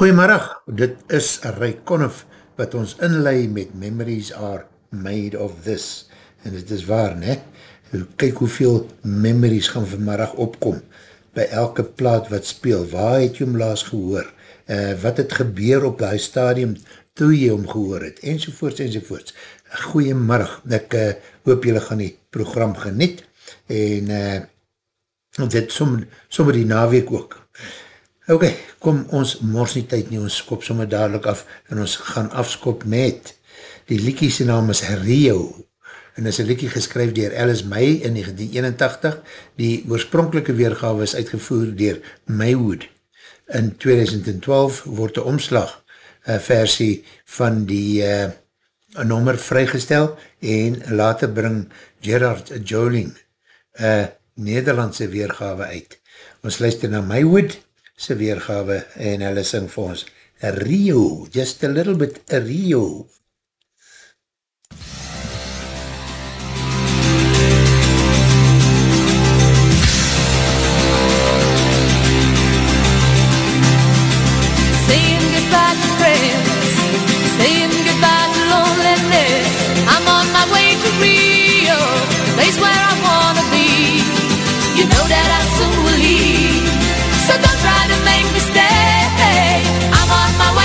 Goeiemiddag, dit is Ray Conniff wat ons inlei met Memories are made of this. En dit is waar, ne? Kijk hoeveel memories gaan vanmiddag opkom by elke plaat wat speel. Waar het jy hom laas gehoor? Uh, wat het gebeur op die stadium toe jy hom gehoor het? Enzovoorts, enzovoorts. Goeiemiddag, ek uh, hoop jylle gaan die program geniet en uh, dit som, sommer die naweek ook. Ok, kom ons mors nie tyd nie, ons skop sommer dadelijk af en ons gaan afskop met die liekie sy naam is Rio en is een liekie geskryf dier Alice May in 1981 die oorspronkelike weergave is uitgevoer dier Maywood. In 2012 word die omslag versie van die uh, nommer vrygestel en later bring Gerard Joling een Nederlandse weergave uit. Ons luister na Maywood sy weergawe en hulle sing vir ons Rio, just a little bit Rio. Saying goodbye to friends, saying goodbye to loneliness. I'm on my way to Rio, place where I so don't try to make me stay. I'm on my way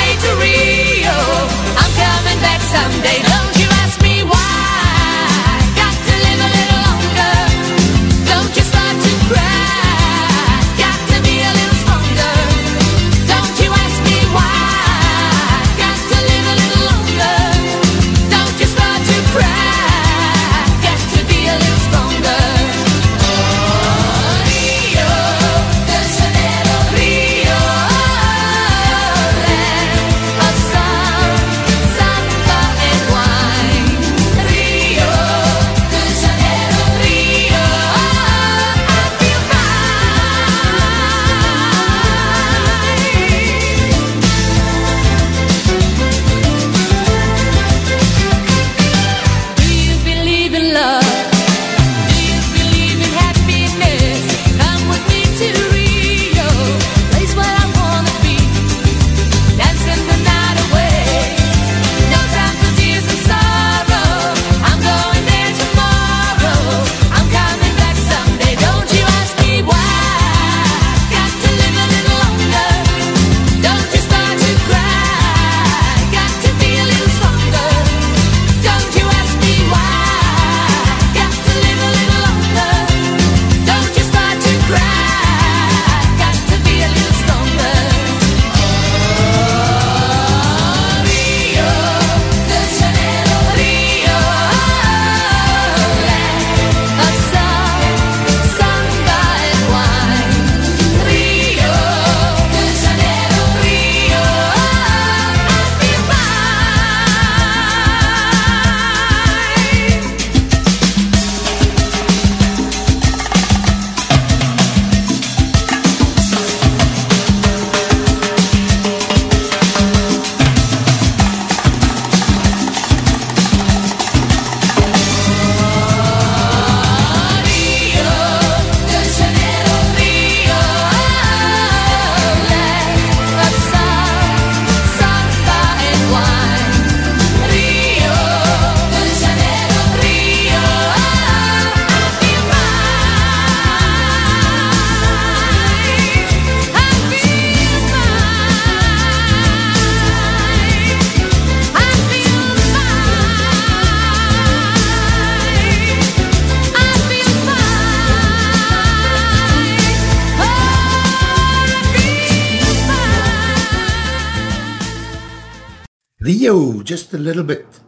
little bit,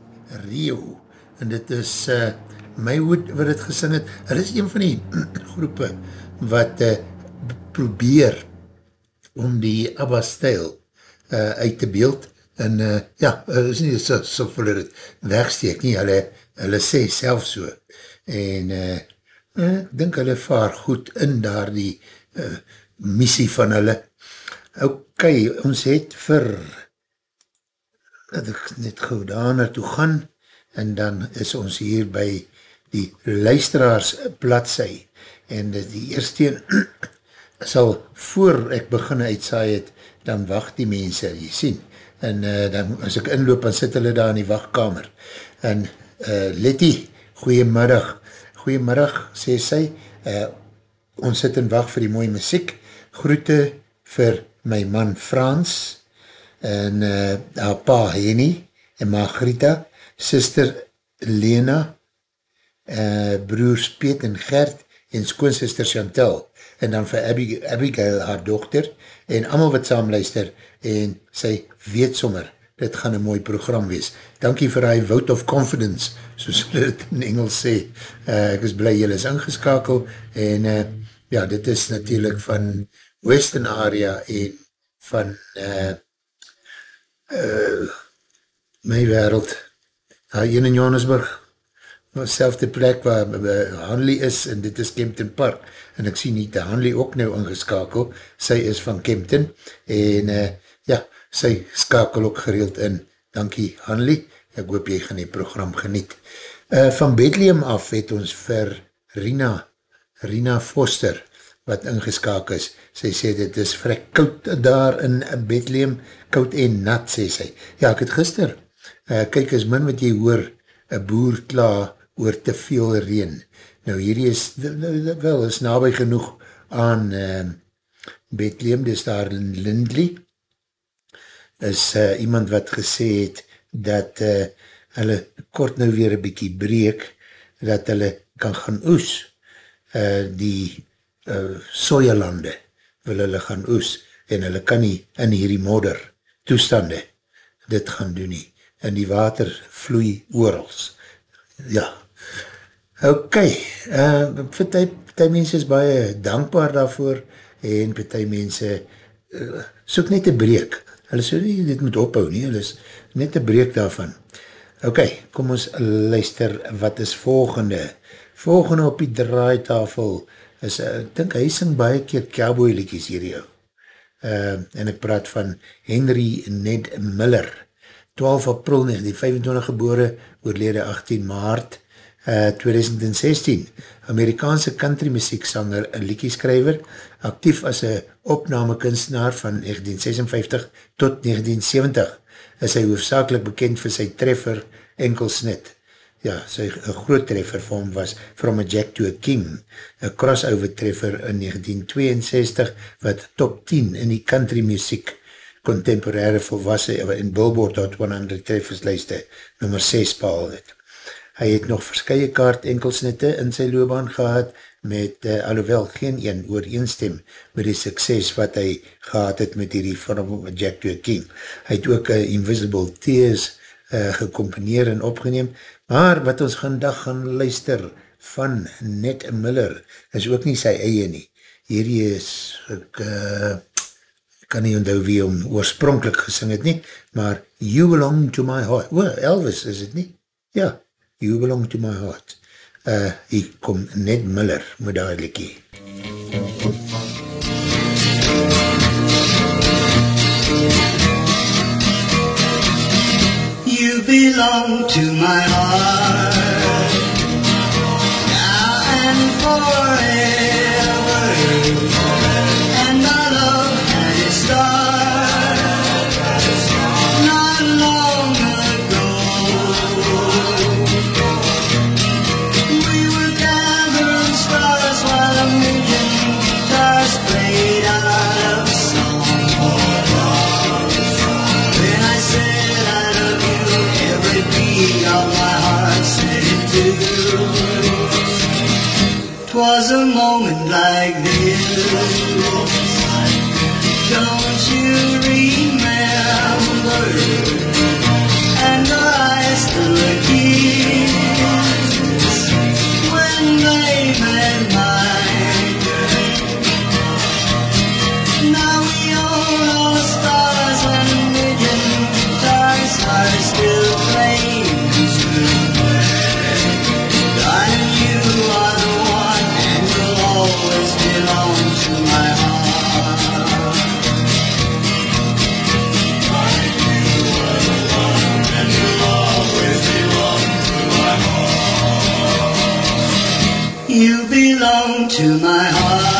Rio, en dit is uh, Maywood wat het gesing het, hy is een van die groepe wat uh, probeer om die ABBA-stijl uh, uit te beeld, en uh, ja, uh, is nie so, so vir het wegsteek nie, hulle, hulle sê self so, en uh, ek dink hulle vaar goed in daar die uh, missie van hulle. Ok, ons het vir dat ek net gauw daar naartoe gaan, en dan is ons hier by die luisteraars bladsy, en die eerste een sal voor ek begin uitsaai het, dan wacht die mense, jy sien. En uh, dan, as ek inloop, dan sit hulle daar in die wachtkamer. En uh, Letty, goeiemiddag, goeiemiddag, sê sy, uh, ons sit en wacht vir die mooie muziek, groete vir my man Frans, en uh, haar pa Henny, en Margarita, sister Lena, uh, broers Piet en Gert, en skoonsister Chantal, en dan vir Abigail, Abigail haar dochter, en allemaal wat saam luister, en sy weet sommer, dit gaan een mooi program wees. Dankie vir hy vote of confidence, soos het in Engels sê. Uh, ek is blij, julle is ingeskakel, en uh, ja, dit is natuurlijk van Western area, en van uh, uh, my wereld, daar een in Johannesburg, selfde plek waar Hanley is en dit is Kempton Park en ek sien nie te Hanley ook nou ingeskakel sy is van Kempton en uh, ja, sy skakel ook gereeld in, dankie Hanley ek hoop jy gaan die program geniet. Uh, van Bethlehem af het ons vir Rina Rina Foster wat ingeskakel is, sy sê dit is vrek koud daar in Bethlehem koud en nat sê sy ja ek het gister, uh, kyk is min wat jy hoor een boer klaar oor te veel reen. Nou hierdie is, wel, is nabij genoeg aan uh, Bethlehem, dis daar in Lindley, is uh, iemand wat gesê het, dat uh, hulle kort nou weer een bykie breek, dat hulle kan gaan oes, uh, die uh, sojalande wil hulle gaan oes, en hulle kan nie in hierdie modder toestande dit gaan doen nie, en die water vloei oorals. Ja, Ok, uh, vir ty, ty mense is baie dankbaar daarvoor en vir ty mense uh, soek net een breek. Hulle sê nie, dit moet ophou nie, hulle is net een breek daarvan. Ok, kom ons luister, wat is volgende? Volgende op die draaitafel is, uh, ek dink hy sing baie keer cowboy liedjes hier jou. Uh, en ek praat van Henry Ned Miller, 12 april 1925 gebore, oorlede 18 maart 1925, 2016, eh, Amerikaanse country muzieksanger en liedjeskrijver, actief as een opnamekunstenaar van 1956 tot 1970, is hy hoofdzakelik bekend vir sy treffer Enkelsnit. Ja, sy groot treffer vir hom was From a Jack to a King, een crossover treffer in 1962, wat top 10 in die country muziek contemporaire volwassen in Billboard Hot 100 treffers lijste, nummer 6 behaal het. Hy het nog verskye kaart enkelsnitte in sy loopbaan gehad met, uh, alhoewel geen een ooreenstem met die sukses wat hy gehad het met die vorm van Jack to a King. Hy het ook uh, Invisible Tears uh, gecomponeer en opgeneem, maar wat ons vandag gaan luister van Ned Miller is ook nie sy eie nie. Hierdie is, ek uh, kan nie onthou wie hom oorspronkelijk gesing het nie, maar You Belong to My Heart. Oh, Elvis is het nie? Ja. You Belong to My Heart. Uh, hier kom Ned Miller met daar liekie. You belong to my heart. Now and forever. And our love had its start Twas a moment like to my heart.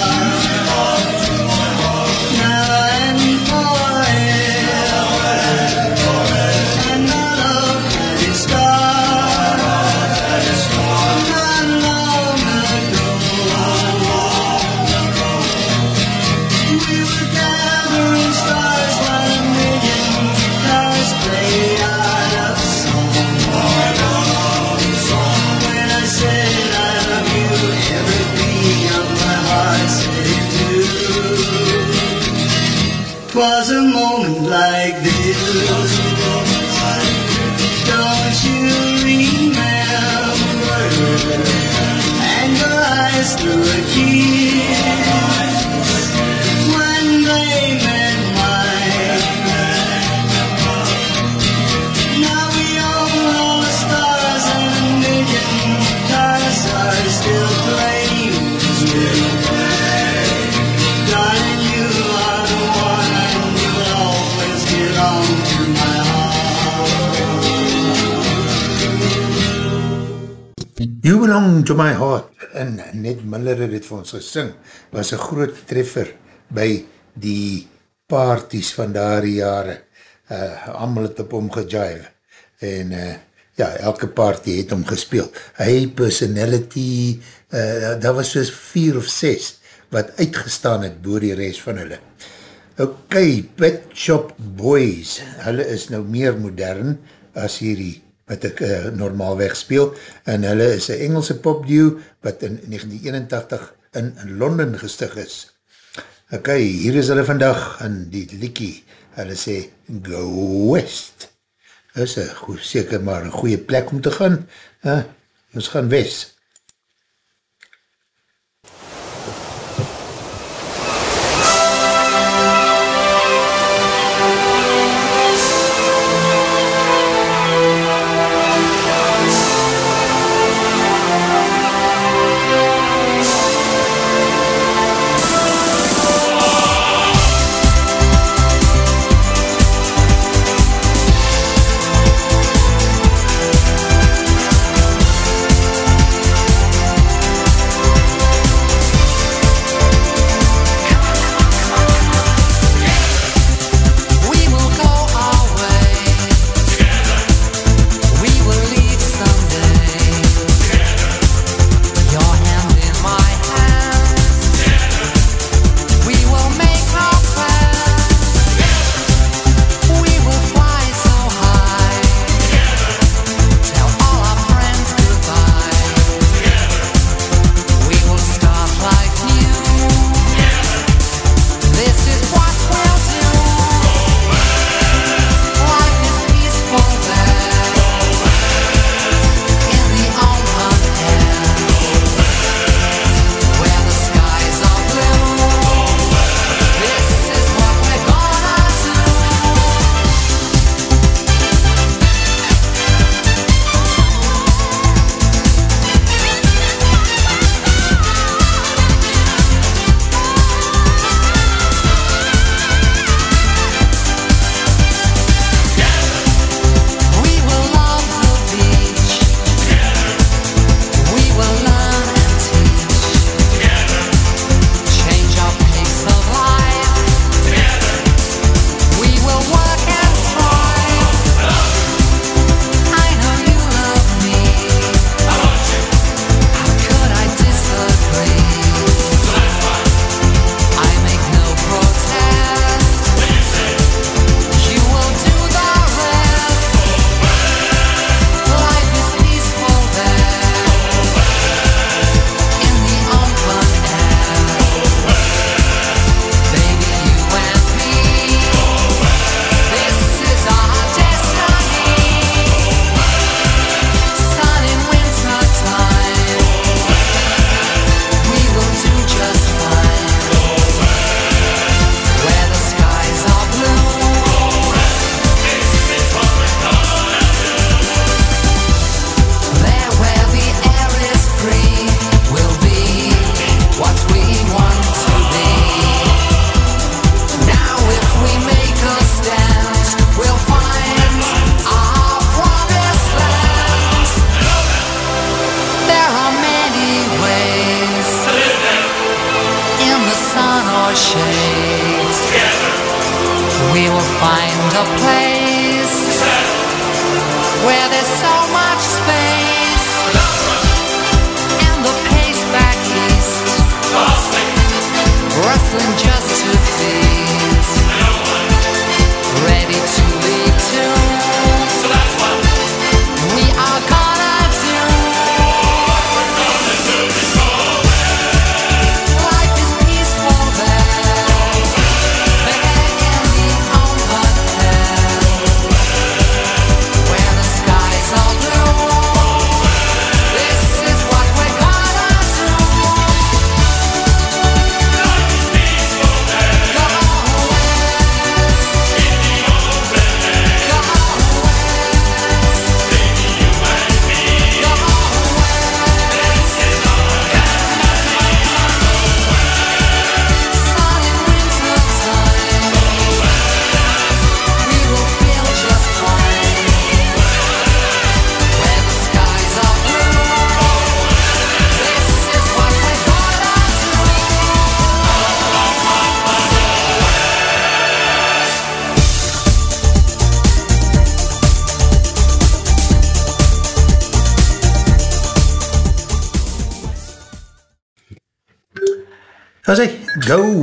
To My Heart en Ned Miller het vir ons gesing, was een groot treffer by die parties van daardie jare. Eh, uh, Amal het op hom gejive en uh, ja, elke party het hom gespeel. Hy personality, uh, daar was soos vier of ses wat uitgestaan het boor die rest van hulle. Ok, Pet Shop Boys, hulle is nou meer modern as hierdie wat ek uh, normaalweg speel, en hulle is een Engelse popduo, wat in 1981 in, in Londen gestig is. Ok, hier is hulle vandag, in die liekie, hulle sê, Go West, is een goe, seker maar een goeie plek om te gaan, uh, ons gaan West.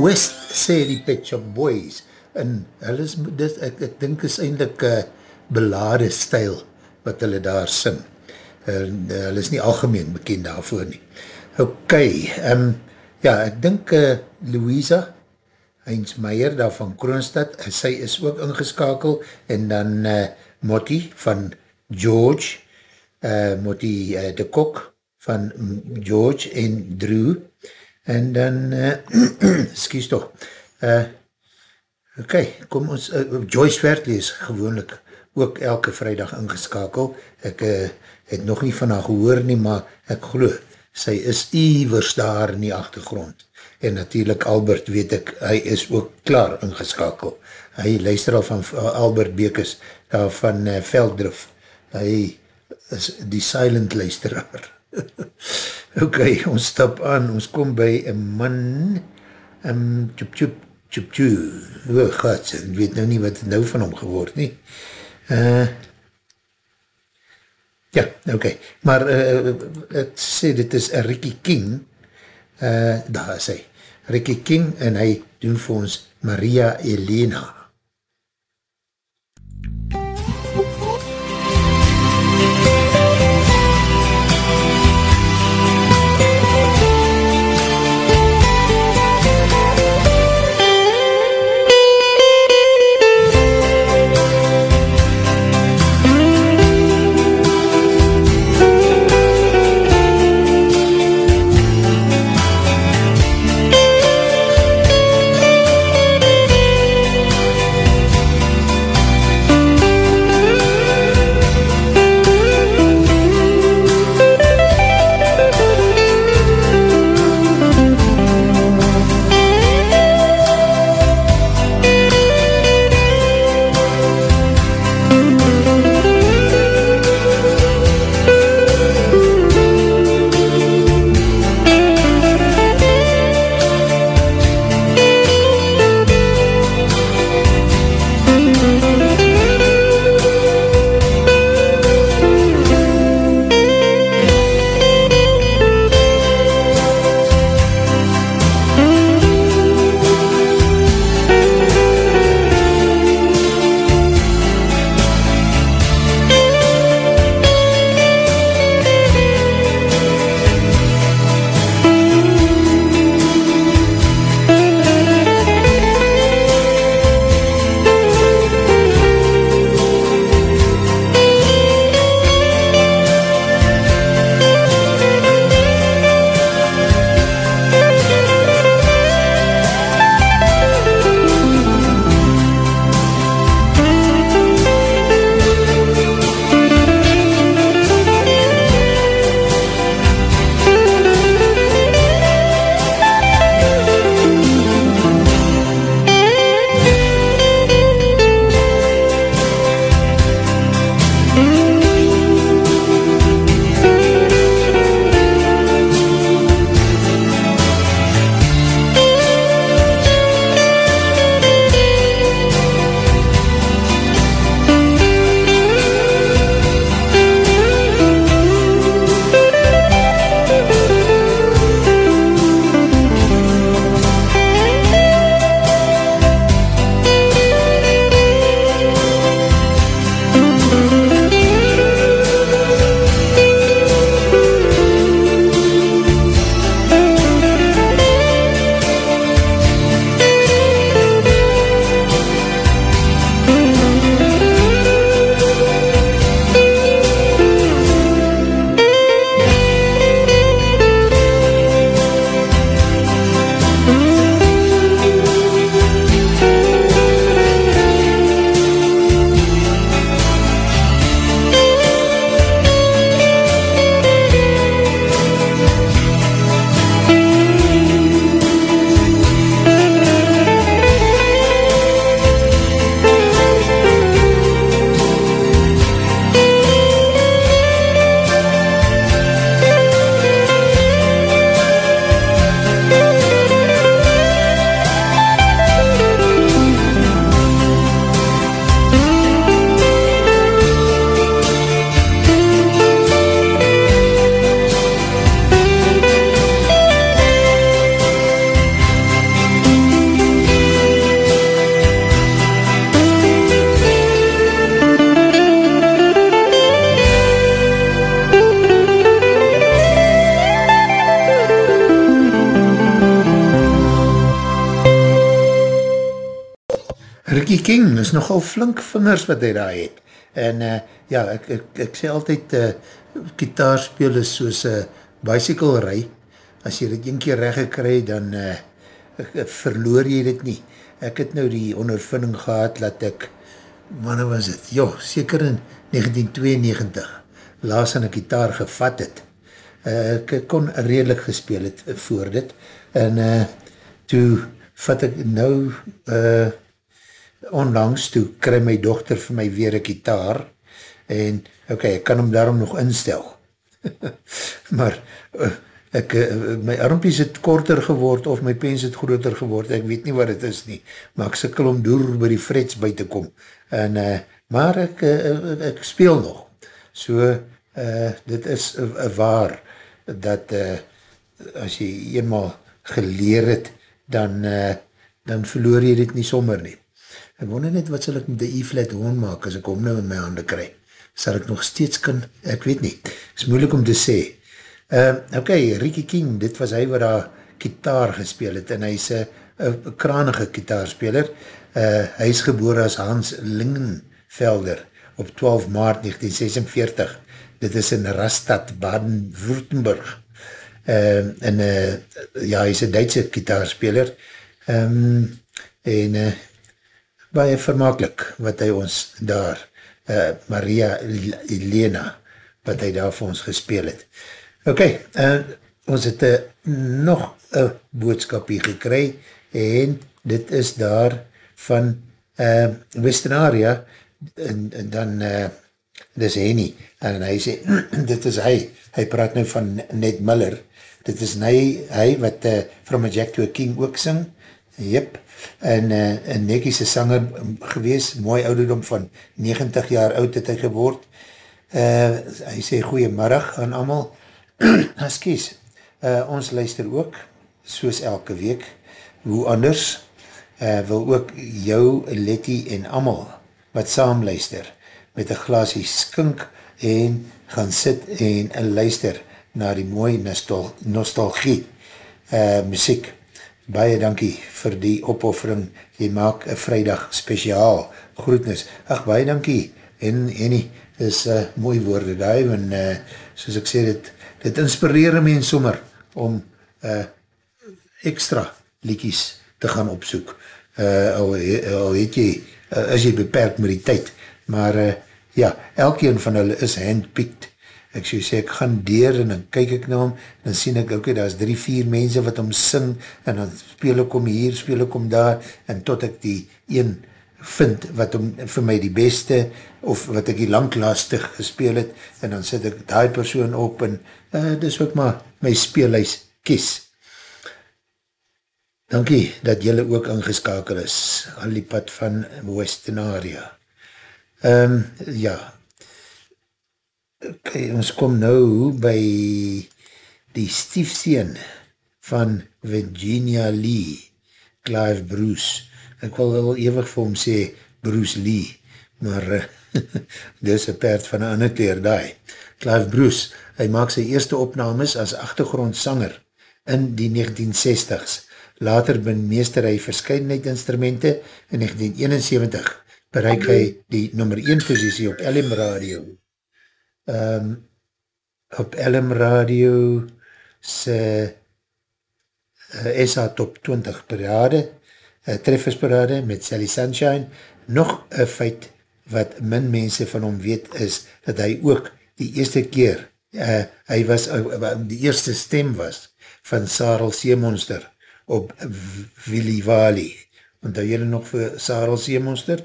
West, sê die Pet Shop Boys, en hulle is, dit, ek, ek dink is eindelijk uh, belade stijl, wat hulle daar sing. Uh, hulle is nie algemeen bekend daarvoor nie. Ok, um, ja, ek dink uh, Louisa, Heinz Meijer daar van Kroonstad, sy is ook ingeskakel, en dan uh, Motti van George, uh, Motti uh, de Kok van George en Drew, en dan, uh, skies toch, uh, ok, kom ons, uh, Joyce Vertley is gewoonlik ook elke vrijdag ingeskakel, ek uh, het nog nie van haar gehoor nie, maar ek geloof, sy is iwers daar in die achtergrond, en natuurlijk Albert weet ek, hy is ook klaar ingeskakel, hy luister al van Albert Bekes, daar van uh, Veldrif, hy is die silent luisteraar, ok, ons stap aan, ons kom by een man, um, tjoep tjoep, tjoep tjoep, oh god, ek weet nou nie wat nou van hom geword nie, uh, ja, ok, maar uh, ek sê dit is Ricky King, uh, daar is hy, Ricky King, en hy doen vir ons Maria Elena. Is nogal flink vingers wat hy daar het. En uh, ja, ek, ek, ek sê altyd, uh, kitaarspeel is soos uh, bicycle rij. As jy dit een keer recht gekry, dan uh, verloor jy dit nie. Ek het nou die ondervinding gehad, dat ek, wanneer was het? Jo, seker in 1992, laas aan een kitaar gevat het. Uh, ek kon redelijk gespeel het voor dit. En uh, toe vat ek nou uh, onlangs, toe kry my dochter vir my weer een kitaar en ok, ek kan hom daarom nog instel. maar uh, ek, uh, my armpies het korter geword of my pens het groter geword, ek weet nie wat het is nie, maar ek sikkel om door by die frets by te kom. En, uh, maar ek, uh, ek speel nog. So, uh, dit is uh, waar dat uh, as jy eenmaal geleer het, dan, uh, dan verloor jy dit nie sommer nie. Ek wonder net wat sal ek met die E-flat hoon maak as ek hom nou in my handen kry. Sal ek nog steeds kan, ek weet nie. is moeilik om te sê. Uh, ok, Ricky King, dit was hy wat daar kitaar gespeel het en hy is een kranige kitaarspeler. Uh, hy is geboor as Hans Lingenvelder op 12 maart 1946. Dit is in Rastad, Baden-Württemberg. Uh, en uh, ja, hy is een Duitse kitaarspeler um, en uh, baie vermakelijk wat hy ons daar, uh, Maria Elena, wat hy daar vir ons gespeel het. Ok, uh, ons het uh, nog een boodskapie gekry en dit is daar van uh, Westernaria en, en dan uh, dis Henny en hy sê, dit is hy, hy praat nou van Ned Miller, dit is hy, hy wat uh, From a Jack to a King ook sing, jyp, en uh, een nekiese sanger gewees, mooi ouderdom van 90 jaar oud het hy geword, uh, hy sê goeiemiddag aan amal, askies, uh, ons luister ook, soos elke week, hoe anders, uh, wil ook jou, Letty en amal, wat saam luister, met een glasie skink, en gaan sit en luister, na die mooie nostal nostalgie uh, muziek. Baie dankie vir die opoffering. Jy maak een vrijdag speciaal. Groetnis. Ach, baie dankie. En, en nie, is uh, mooi woorde daar, en uh, soos ek sê, dit, dit inspireer my en sommer om uh, extra liekies te gaan opsoek. Uh, al, al weet jy, uh, is jy beperkt met die tyd, maar uh, ja, elkeen van hulle is handpicked ek so sê, ek gaan deur en dan kyk ek na hom, dan sien ek, ok, daar is drie, vier mense wat hom sing, en dan speel ek om hier, speel ek om daar, en tot ek die een vind, wat om vir my die beste, of wat ek die langlastig gespeel het, en dan sit ek die persoon op, en uh, dis ook maar my speelhuis kies. Dankie dat jylle ook ingeskakel is, al die pad van Westernaria. Um, ja, okay, ons kom nou by die stiefseen van Virginia Lee, Clive Bruce. Ek wil wel ewig vir hom sê Bruce Lee, maar dit is een perd van een ander keer daai. Clive Bruce, hy maak sy eerste opnames as achtergrondsanger in die 1960s. Later ben meester hy verscheidenheid instrumente in 1971 bereik hy die nummer 1 posiesie op LM Radio um, op LM Radio se uh, SA Top 20 parade, uh, treffersparade met Sally Sunshine. Nog een feit wat min mense van hom weet is, dat hy ook die eerste keer, uh, hy was, uh, die eerste stem was van Sarel Seemonster op Willy Wally. Want jylle nog vir Sarel Seemonster?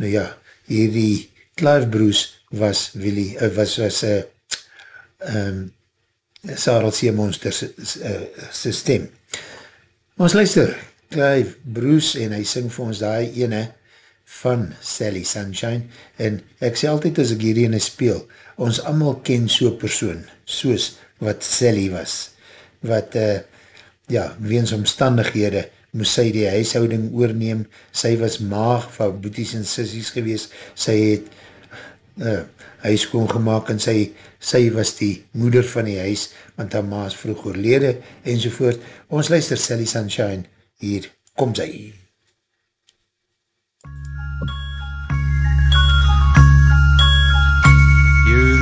Nou ja, hierdie Clive Bruce was Willy, uh, was was uh, um, Sarel Seemonster sy stem. Ons luister, Clive Bruce en hy sing vir ons die ene van Sally Sunshine en ek sê altyd as ek hierdie ene speel, ons allemaal ken so persoon, soos wat Sally was, wat uh, ja, weens omstandighede moes sy die huishouding oorneem, sy was maag van boeties en sissies gewees, sy het Eh, uh, huis skoongemaak en sy, sy was die moeder van die huis, want haar maas vroeg oorlede enzovoort. Ons luister Sally Sunshine, hier kom sy hier.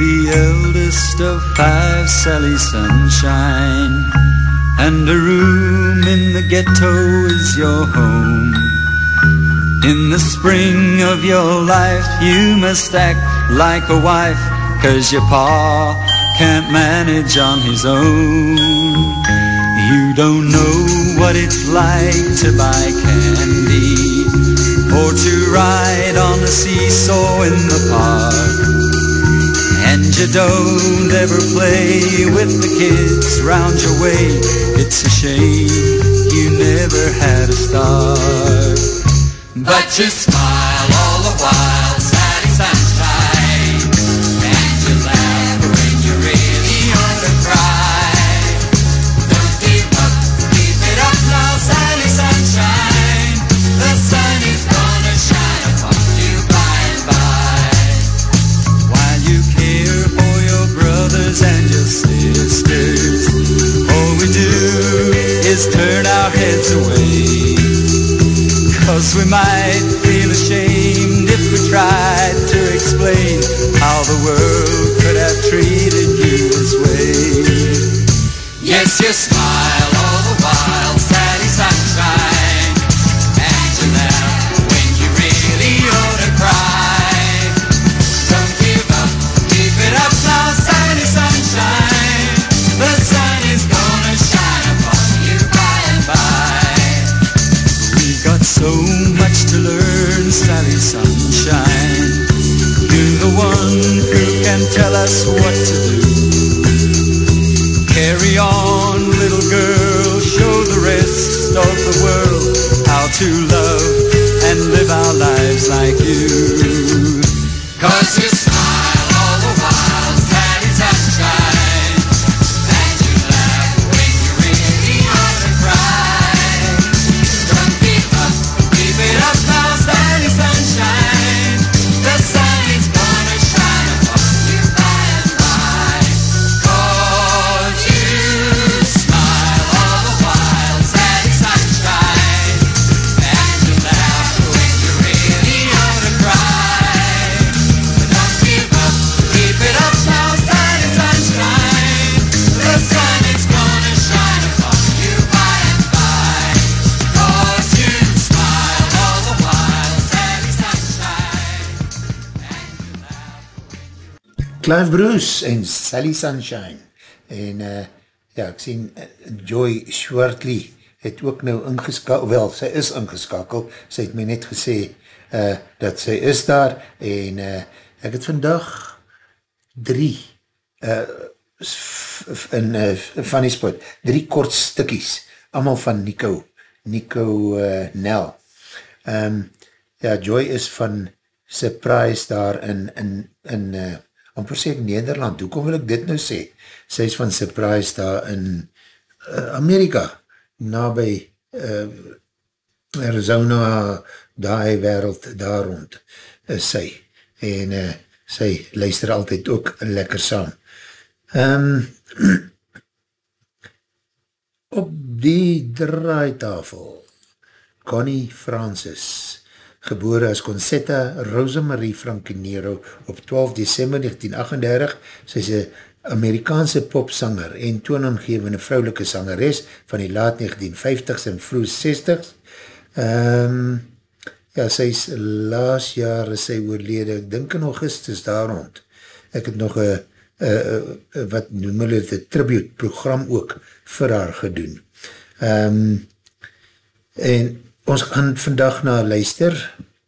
the eldest of five Sally Sunshine, and a room in the ghetto is your home. In the spring of your life, you must act like a wife, cause your pa can't manage on his own. You don't know what it's like to buy candy or to ride on a seesaw in the park. And you don't ever play with the kids round your way. It's a shame you never had a start. But you smile all the while, Sally Yes, you smile Clive Bruce en Sally Sunshine. En uh, ja, ek sien uh, Joy Schwartley het ook nou ingeskakel, wel, sy is ingeskakel, sy het my net gesê uh, dat sy is daar en uh, ek het vandag drie uh, in uh, die spot, drie kort stikkies, allemaal van Nico, Nico uh, Nel. Um, ja, Joy is van Surprise daar in, in, in uh, amper sê ek Nederland, hoekom wil ek dit nou sê? Sy is van Surprise daar in uh, Amerika, na by uh, Arizona, daai wereld daar rond, is sy. En uh, sy luister altyd ook lekker saam. Um, op die draaitafel, Connie Francis, gebore as Concetta Rosemarie Frankinero op 12 december 1938, sy is een Amerikaanse popsanger en toonaangevende vrouwelike sangeres van die laat 1950s en vroeg 60s. Um, ja, sy is laas jaar is sy oorlede, ek dink in augustus daar rond. Ek het nog een, wat noem hulle het, tribute program ook vir haar gedoen. Um, en ons gaan vandag na luister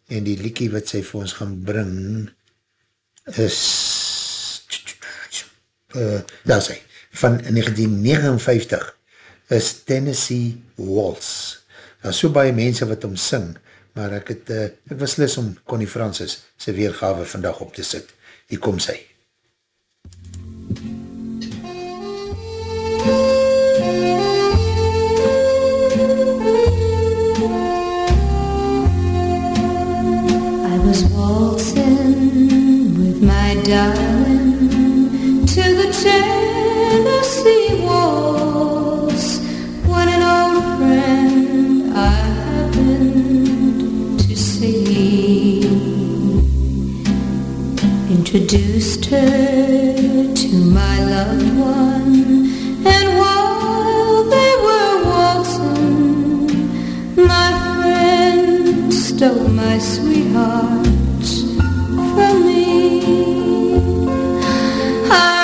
en die liekie wat sy vir ons gaan bring is uh, daar sê, van 1959 is Tennessee Waltz. Daar so baie mense wat om sing, maar ek het, uh, ek was lis om Connie Francis sy weergave vandag op te sit. Hier kom sy. My darling to the Tennessee waltz when an old friend I happened to see. Introduced introduced her to my loved one, and while they were waltzing, my friend stole my sweetheart I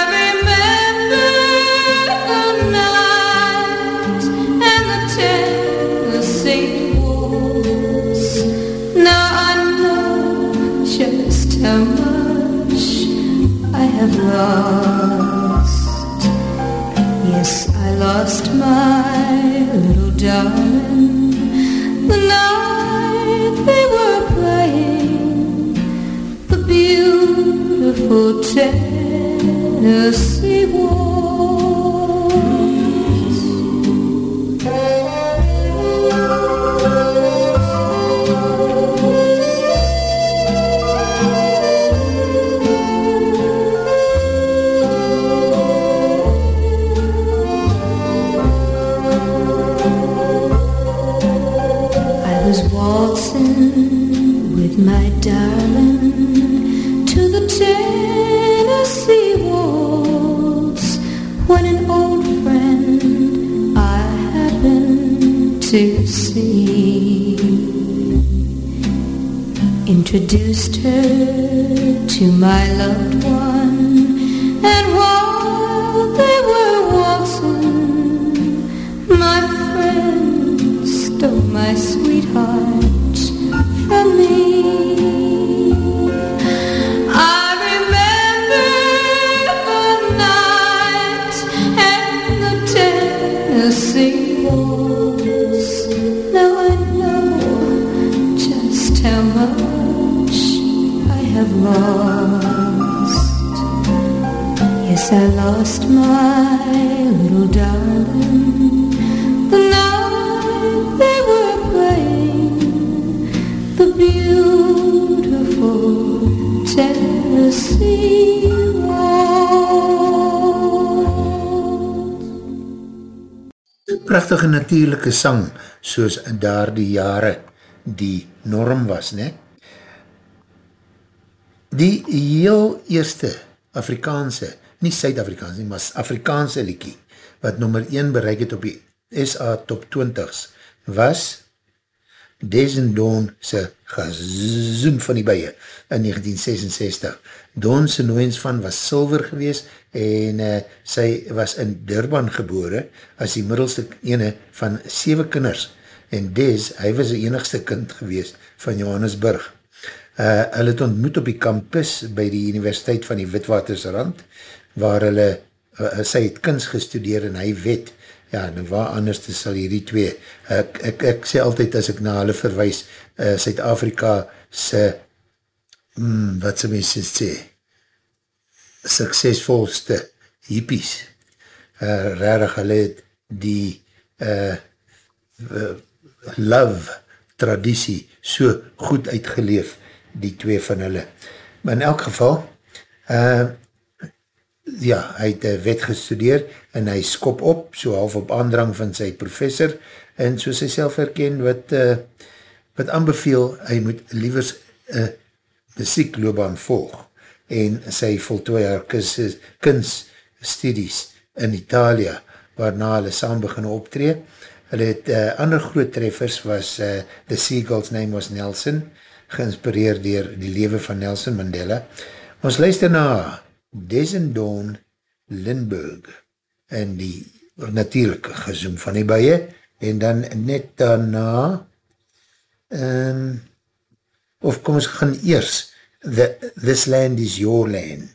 natuurlijke sang, soos daar die jare die norm was, ne? Die heel eerste Afrikaanse, nie Suid-Afrikaanse, maar Afrikaanse liekie, wat nummer 1 bereik het op die SA Top 20s, was Des Dawn se gezoen van die beie in 1966. Dawn se nooiens van was silver gewees en uh, sy was in Durban gebore as die middelste ene van 7 kinders en Des, hy was die enigste kind gewees van Johannesburg. Uh, hulle het ontmoet op die campus by die Universiteit van die Witwatersrand waar hulle, uh, sy het kunst gestudeer en hy wet ja, nou waar anders sal hierdie twee, ek, ek, ek sê altyd as ek na hulle verwijs, uh, Suid-Afrika se, mm, wat sy mense sê, suksesvolste hippies, uh, rarig hulle het die uh, uh, love traditie so goed uitgeleef, die twee van hulle. Maar in elk geval, uh, ja, hy het wet gestudeer en hy skop op, so half op aandrang van sy professor, en so sy self herken wat, uh, wat aanbeveel, hy moet liewers uh, muziekloobaan volg, en sy voltooi haar kunststudies in Italia, waarna hulle saam begin optree. Hulle het uh, ander groot treffers was uh, The Seagull's Name was Nelson, geïnspireerd dier die leven van Nelson Mandela. Ons luister na Desendon Lindbergh en die natuurlijk gezoom van die baie en dan net daarna um, of kom ons gaan eers the, This Land is Your Land.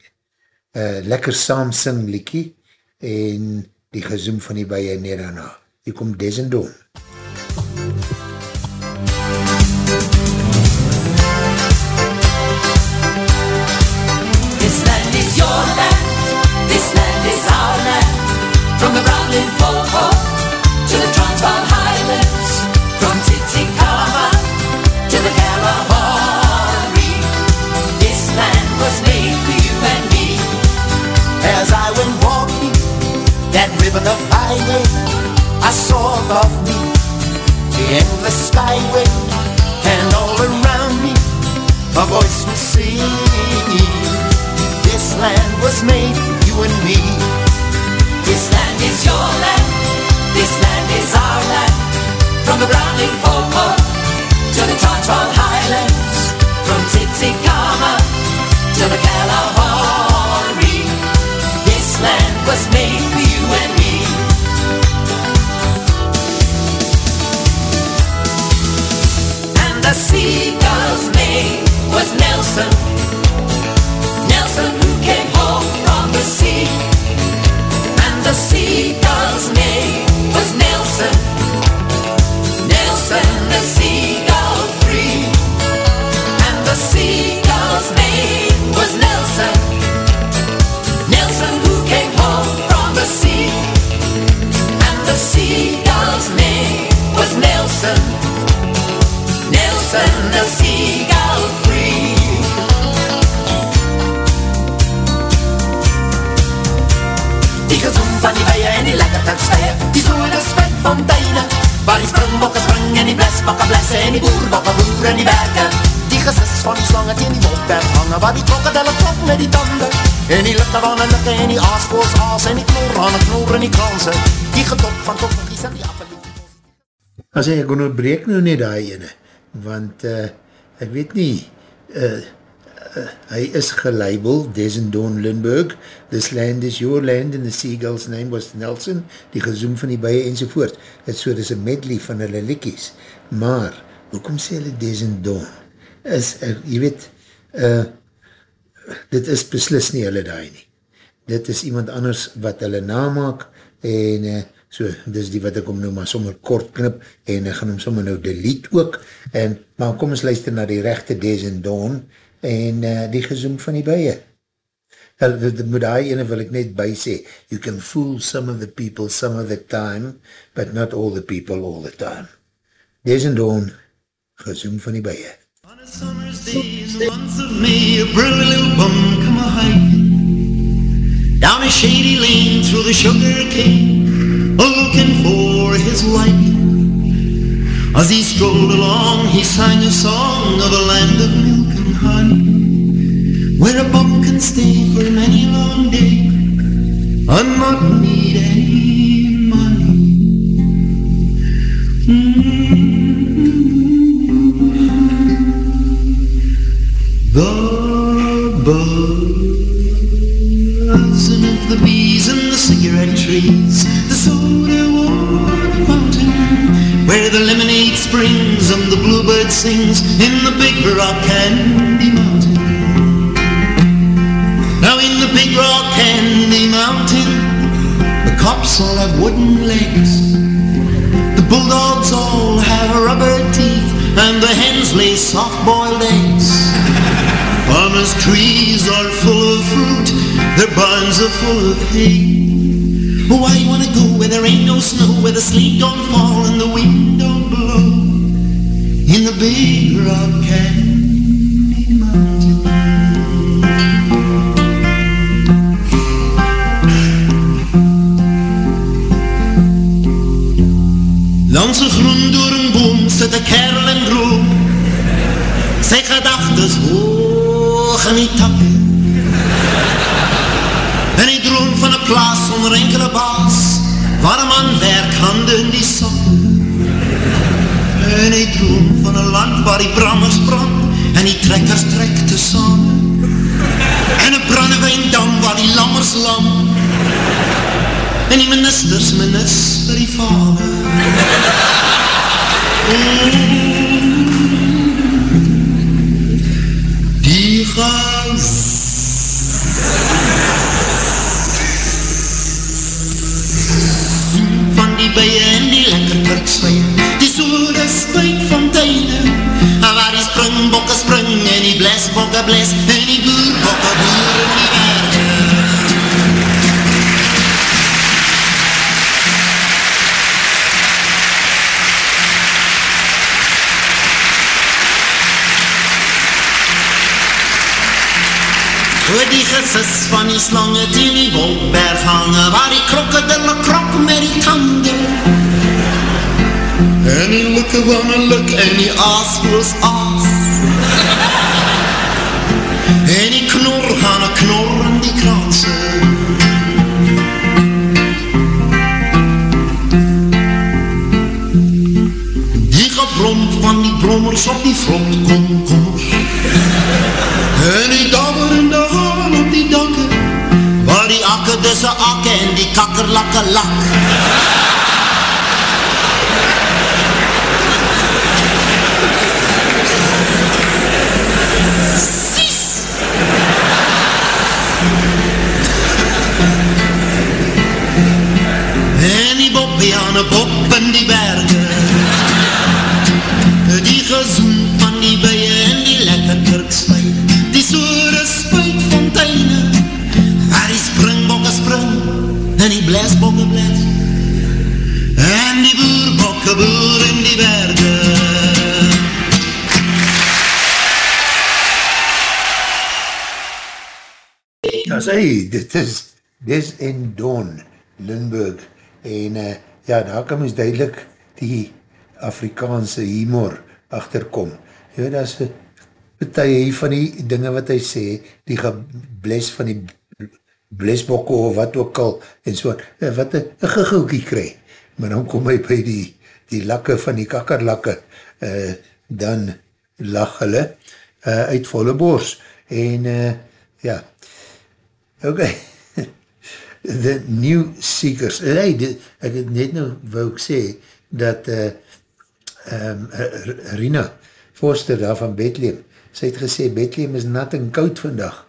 Uh, lekker saam sing liekie en die gezoom van die baie net daarna hier kom Desendon This land is your land, this land is our land. From the brown Limpopo As I went walking that ribbon of highway, I saw above me the endless skyway, and all around me a voice was singing. This land was made for you and me. This land is your land, this land is our land. From the Browning Popo to the Transvaal Highlands, En die lukken van een lukken en die aaskoors aas En die knor aan een knor en die kransen Die getop van kokkies en die appelies As ek onderbreek nou net die ene, want uh, ek weet nie, uh, uh, hy is gelabel, Desendon Lindbergh, This land is your land, and the seagull's name was Nelson, die gezoom van die baie enzovoort. Het so, dis een medley van hulle likkies. Maar, hoekom sê hulle Desendon? Is, uh, jy weet, uh, dit is beslis nie hulle daai nie. Dit is iemand anders wat hulle namaak, en uh, so, dis die wat ek om nou maar sommer kort knip, en ek gaan hom sommer nou delete ook, en, maar kom ons luister na die rechte Des en Dawn, en uh, die gezoom van die dit- dit moet die ene wil ek net by sê, you can fool some of the people some of the time, but not all the people all the time. Des en Dawn, gezoom van die bijen. Summer's day the month of May, a brilliant little bum come a hiking down a shady lane through the sugar cane, a looking for his liking. As he strolled along, he sang a song of a land of milk and honey, where a bum can stay for many long day and not need any money. The the bees and the cigarette trees, the soda water fountain, where the lemonade springs and the bluebird sings in the big rock candy mountain. Now in the big rock candy mountain, the cops all have wooden legs. The bulldogs all have rubber teeth and the hens lay soft-boiled eggs. Farmers' trees are full of fruit, their barns are full of hay. Oh, you wanna go where there ain't no snow, where the sleet don't fall and the wind don't blow. In the big rock candy mountain. Een groen door een boom zit een kerel en droom. Zijn gedachtes hoog in die takken. Plaats zonder enkele baas. Waar een man werkt, handen in die sokken. En hij droomt van een land waar die brammers brand. En die trekkers trekt te samen. En een brandewijndam waar die lammers lam. En die ministers minister die vader. Die gaan van bijen en die lekker kurkswijn. Die soede spuitfonteinen, en waar die springbokken springen en die blesbokken bles en die boerbokken boeren die bergen. Voor die gesis van die slange teen die wolberg hangen Waar die krokodille krok met die tanden. En die lukke van een luk en die aas was aas. En die knor gaan een knor in die kranse Die gebromd van die brommers op die vrot komt kakkerlakke lak. En die bobbie aan een pop in die berge dit is Des en Don Lindbergh en uh, ja, daar kan ons duidelik die Afrikaanse humor achterkom. Ja, daar is betuie hier van die dinge wat hy sê, die gebles van die blesbokke of wat ook al, en so, uh, wat een gegilkie kry. Maar dan kom hy by die, die lakke van die kakkerlakke, uh, dan lach hulle uh, uit volle bors. En uh, ja, okay. The New Seekers, hey, dit, ek het net nou wou ek sê, dat uh, um, Rina Forster daar van Bethlehem, sy het gesê, Bethlehem is nat en koud vandag.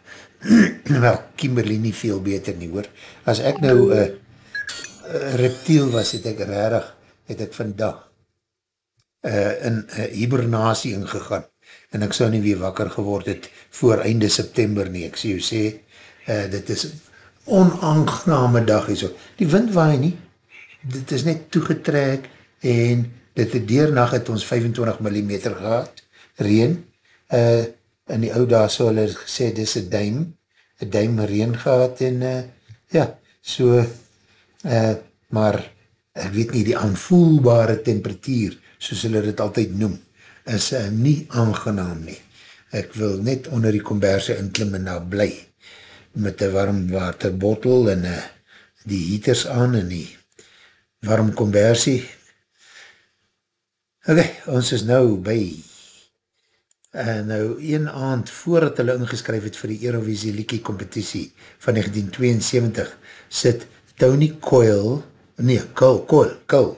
Wel, Kimberley nie veel beter nie hoor. As ek nou uh, reptiel was, het ek rarig, het ek vandag uh, in uh, hibernasie ingegaan en ek sou nie weer wakker geword het voor einde September nie. Ek sê, sê uh, dit is onaangename dag is. Die wind waai nie, dit is net toegetrek en dit het deernag het ons 25 mm gehad, reen, uh, in die oude daar so hulle gesê, dit is een duim, een duim reen gehad en uh, ja, so uh, maar ek weet nie, die aanvoelbare temperatuur, soos hulle dit altyd noem, is uh, nie aangenaam nie. Ek wil net onder die komberse inklim en nou bly met een warm waterbottel en uh, die heaters aan en die warm conversie. Ok, ons is nou by uh, nou een aand voordat hulle ingeskryf het vir die Eurovisie Likie competitie van 1972 sit Tony Coyle nee, Cole, Cole, Cole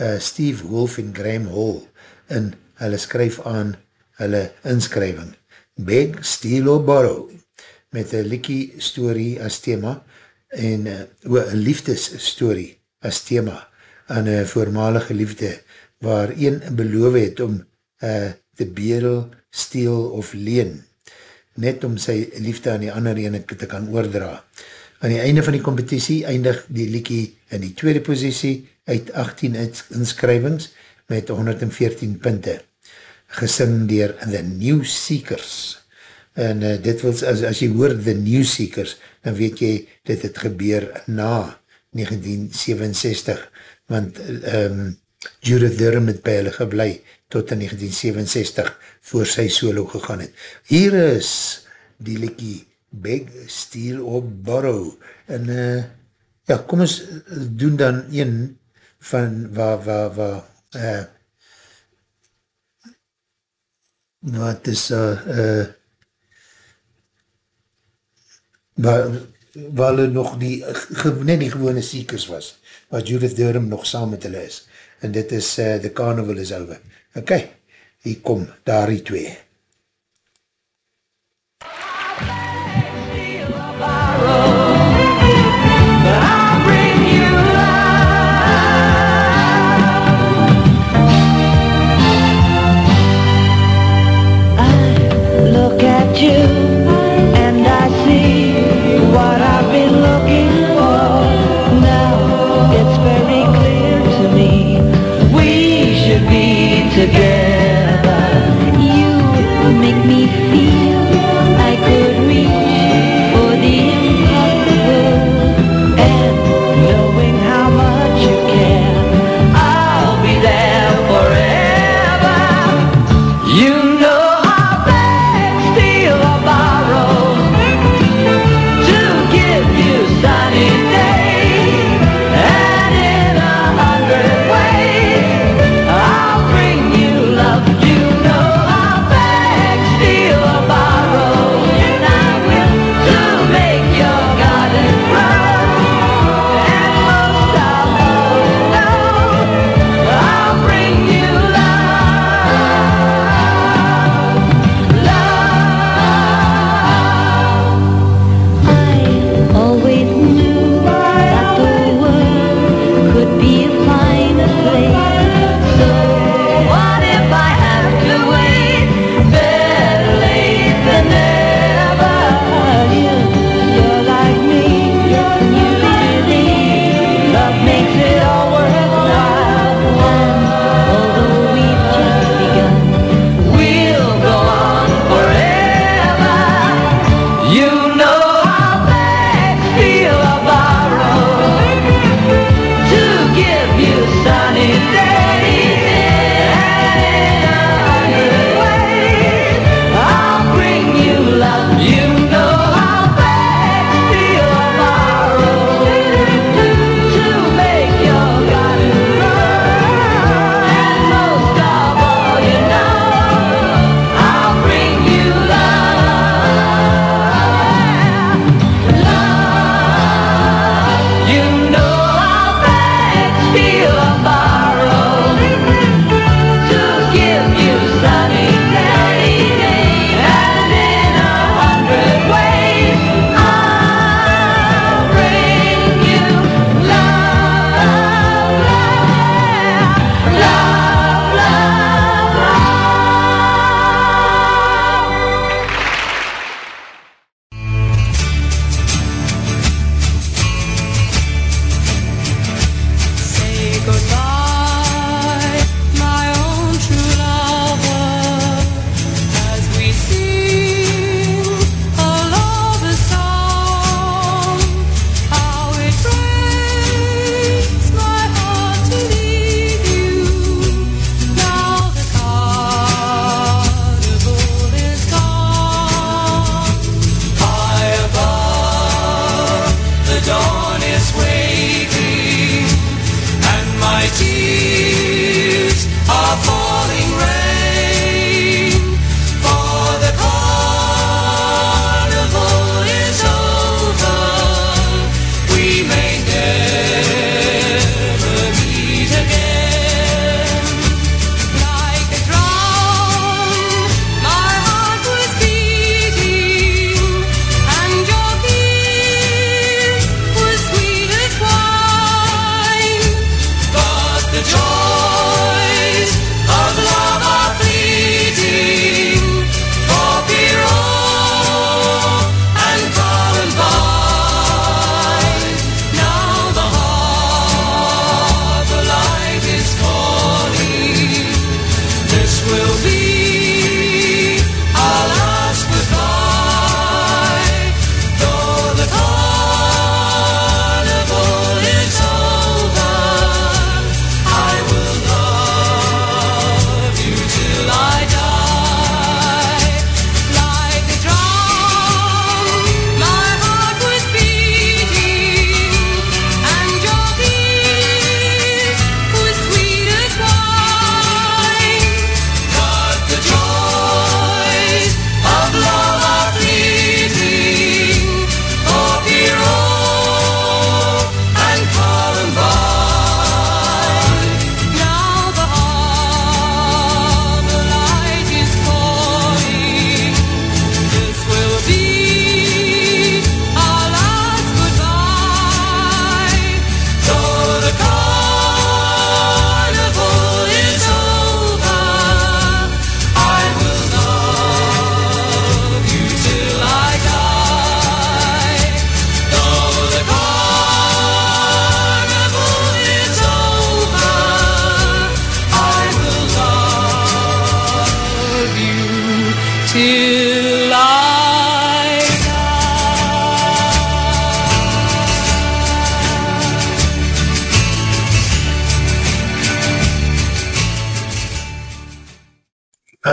uh, Steve Wolf en Graham Hall en hulle skryf aan hulle inskrywing Beg, Steal or Borrow met een likkie story as thema en uh, een liefdesstory as thema aan een voormalige liefde waar een beloof het om uh, te bedel, steel of leen net om sy liefde aan die ander ene te kan oordra. Aan die einde van die competitie eindig die likkie in die tweede positie uit 18 inskrywings met 114 punte gesing dier The New Seekers en uh, dit wil, as, as jy hoor The New Seekers, dan weet jy dit het gebeur na 1967, want um, Judith Durham het by hulle geblei tot in 1967 voor sy solo gegaan het. Hier is die likkie Beg, Steal or Borrow en uh, ja, kom ons doen dan een van waar, waar, waar uh, wat is uh, uh, waar, waar hulle nog die, net die gewone seekers was, waar Judith Durham nog saam met hulle is. En dit is, uh, the carnival is over. Ok, hier kom, daar die twee. No.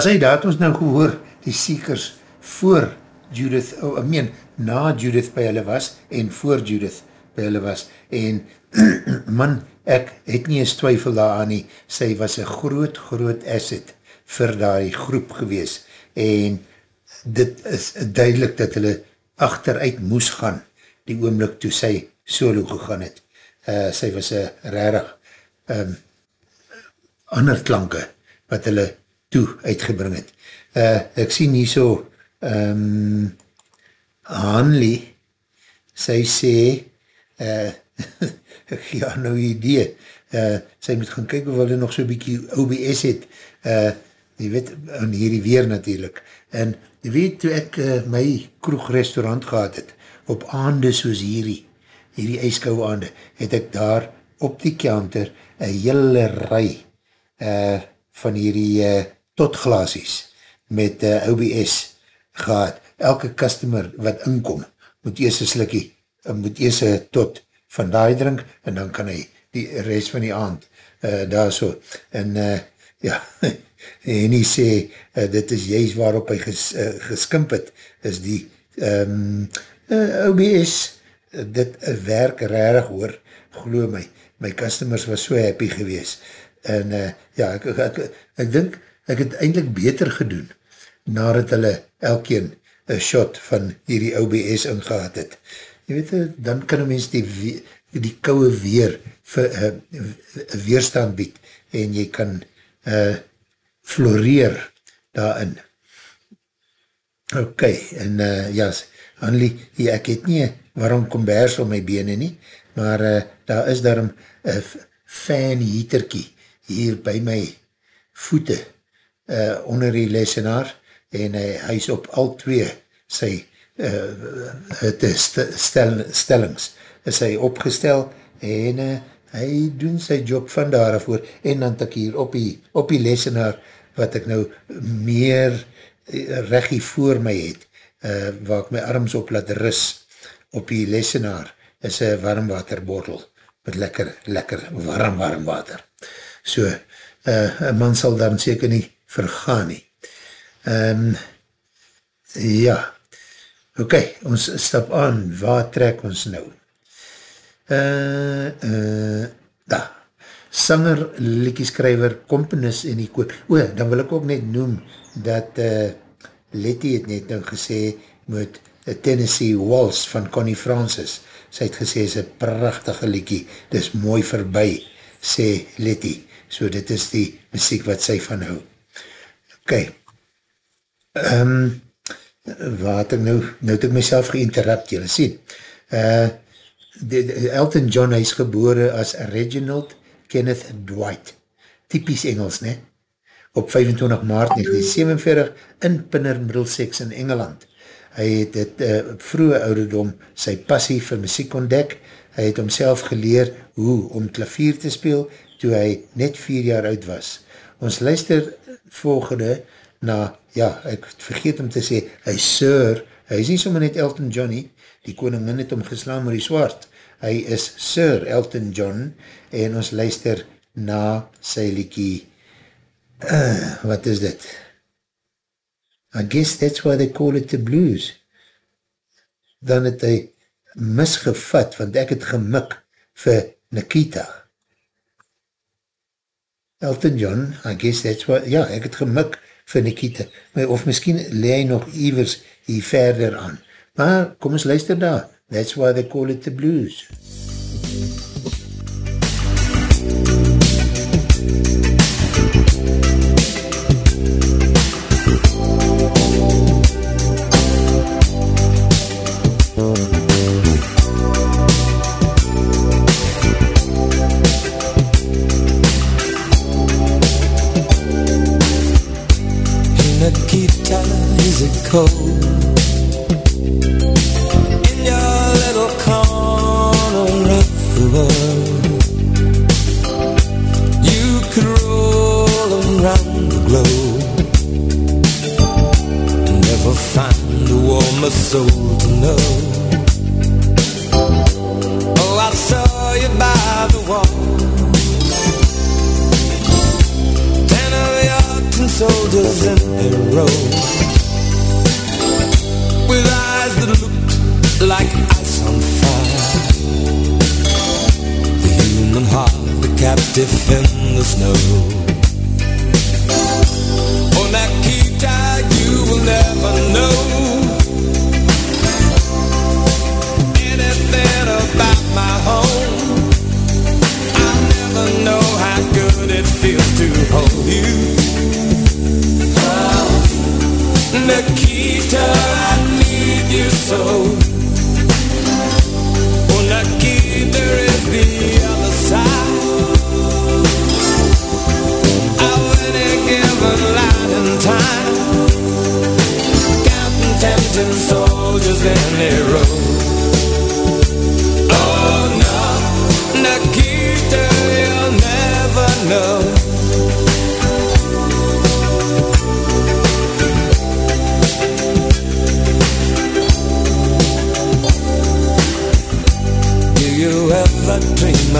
As hy daar het ons nou gehoor, die Seekers voor Judith, oh, ek meen, na Judith by hulle was, en voor Judith by hulle was, en man, ek het nie eens twyfel daaraan nie, sy was een groot, groot asset vir die groep gewees, en dit is duidelik dat hulle achteruit moes gaan, die oomlik toe sy solo gegaan het. Uh, sy was een rarig um, ander klanke wat hulle toe uitgebring het. Uh, ek sien hier so um, Hanley sy sê uh, ek gee haar nou idee uh, sy moet gaan kyk of hulle nog so bykie OBS het uh, jy weet, in hierdie weer natuurlijk en jy weet, toe ek uh, my kroegrestaurant gehad het op aande soos hierdie hierdie ijskou aande, het ek daar op die counter een hele rij uh, van hierdie uh, totglasies met uh, OBS gehad. Elke customer wat inkom, moet eers een slikkie, uh, moet eers een tot van die drink, en dan kan hy die rest van die aand uh, daar so. En uh, ja, en hy sê, uh, dit is juist waarop hy ges, uh, geskimp het, is die um, uh, OBS, dit uh, werk rarig hoor, geloof my, my customers was so happy gewees. En uh, ja, ek, ek, ek, ek dink, ek het eindelijk beter gedoen, nadat hulle elkeen een shot van hierdie OBS ingehad het. Je weet, uh, dan kan een mens die, die kouwe weer vir, uh, weerstand bied, en jy kan uh, floreer daarin. Ok, en uh, ja, Annelie, ja, ek het nie waarom kombers om my bene nie, maar uh, daar is daarom een fan heaterkie hier by my voete uh, onder die lesenaar en uh, hy is op al twee sy uh, st stel, stellings is hy opgestel en uh, hy doen sy job van daar af voor en dan ek hier op die, op die lesenaar wat ek nou meer regie voor my het uh, waar ek my arms op laat ris op die lesenaar is een warmwaterbottel met lekker, lekker warm, warm water. So, uh, een man sal dan seker nie vergaan nie. Um, ja, ok, ons stap aan, waar trek ons nou? Uh, uh, da, sanger, liedjeskrywer, komponis en die koor. O, dan wil ek ook net noem dat uh, Letty het net nou gesê met Tennessee Waltz van Connie Francis. Sy het gesê, is een prachtige liedje, dis mooi verby, sê Letty. So dit is die muziek wat sy van hou. Ok. Um, wat ek nou, nou het ek myself geïnterrupt, jylle sien. Uh, de, de, Elton John, hy is gebore as Reginald Kenneth Dwight. Typisch Engels, ne? Op 25 maart 1947 in Pinner Middlesex in Engeland. Hy het het uh, vroege ouderdom sy passie vir muziek ontdek. Hy het homself geleer hoe om klavier te speel toe hy net vier jaar oud was. Ons luister volgende na, ja, ek vergeet om te sê, hy Sir, hy is nie sommer net Elton Johnny, die koningin het hom geslaan met die swart. Hy is Sir Elton John en ons luister na sy liekie, uh, wat is dit? I guess that's why they call it the blues. Dan het hy misgevat, want ek het gemik vir Nikita. Elton John, I guess that's what, ja, ek het gemik vir Nikita, maar, of miskien le hy nog ivers hier verder aan. Maar, kom ons luister daar, that's why they call it the blues. Nikita, is it cold? In your little corner of the world You could roll around the globe never find a warmer soul to know row With eyes that looked like ice on fire. The human heart, the captive in the snow. Oh, Nikita, you will never know Anything about my home. I'll never know how good it feels to hold you Nikita, I need you so. Oh, Nikita is the other side of any given light and time. Counting tempting soldiers in their row.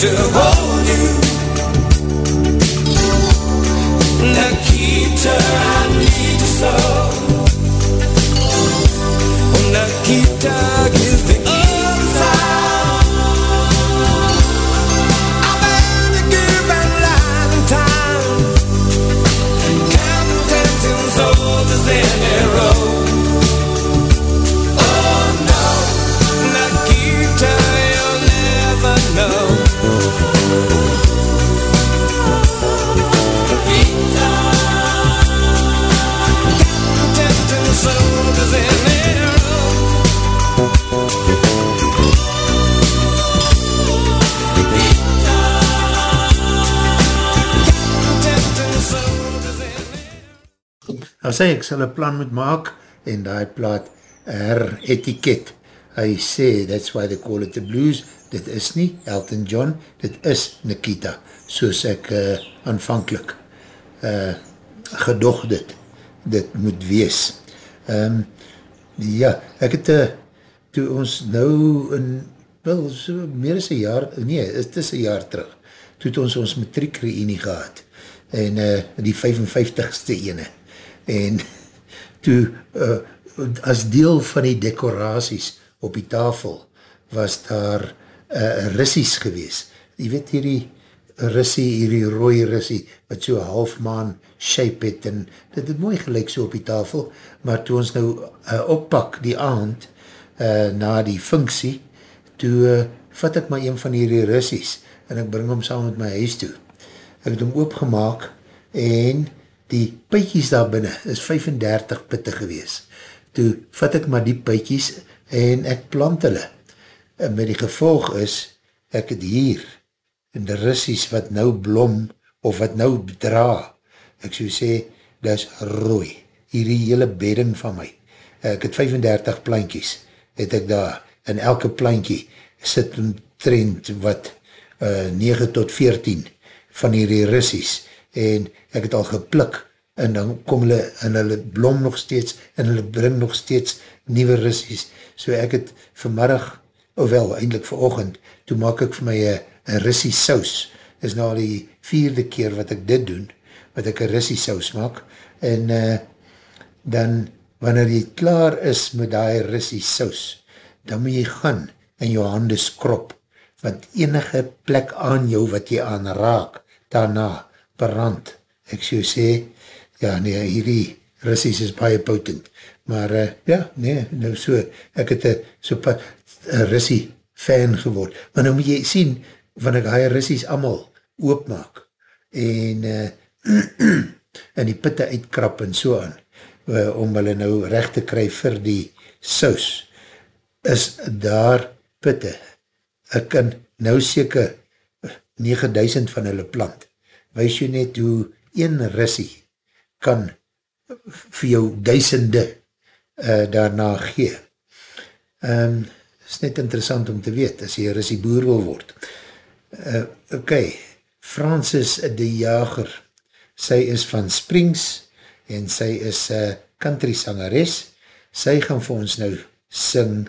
to Hy sê ek sal een plan moet maak en die plaat her-etiket. Hy sê, that's why they call it the blues. Dit is nie Elton John, dit is Nikita, soos ek uh, aanvankelijk uh, gedog dit, dit moet wees. Um, ja, ek het, uh, toe ons nou in, wel, so meer as een jaar, nee, het is een jaar terug, toe het ons ons matriek reunie gehad, en uh, die 55ste ene, en toe, uh, as deel van die decoraties op die tafel, was daar uh, rissies gewees. Je weet hierdie rissie, hierdie rooie rissie, wat so halfmaan shape het, en dit het mooi gelijk so op die tafel, maar toe ons nou uh, oppak die aand, uh, na die funksie, toe uh, vat ek maar een van hierdie rissies, en ek bring hom saam met my huis toe. Ek het hom oopgemaak, en die puitjies daar binnen is 35 pitte gewees. Toe vat ek maar die puitjies, en ek plant hulle. En met die gevolg is, ek het hier, in die rissies wat nou blom, of wat nou dra, ek so sê, dat is rooi, hierdie hele bedding van my. Ek het 35 plantjies, het ek daar, en elke plantjie sit een trend wat uh, 9 tot 14 van hierdie rissies, en ek het al geplik, en dan kom hulle, en hulle blom nog steeds, en hulle bring nog steeds nieuwe rissies, so ek het vanmiddag, ofwel, eindelijk vir ochend, toe maak ek vir my een rissie saus, is nou al die vierde keer wat ek dit doen, wat ek een rissie saus maak, en uh, dan, wanneer jy klaar is met die rissie saus, dan moet jy gaan en jou hande skrop, want enige plek aan jou wat jy aanraak, daarna, brand, ek so sê, ja nee, hierdie rissies is baie potent, maar uh, ja, nee, nou so, ek het een so een rissie fan geword, maar nou moet jy sien, wanneer ek hy rissies allemaal oopmaak, en uh, en die pitte uitkrap en so aan, uh, om hulle nou recht te kry vir die saus, is daar pitte, ek kan nou seker 9000 van hulle plant, wees jy net hoe een rissie kan vir jou duisende uh, daarna gee. Um, is net interessant om te weet, as jy een rissie boer wil word. Uh, ok, Francis de Jager, sy is van Springs, en sy is uh, country sangeres, sy gaan vir ons nou sing,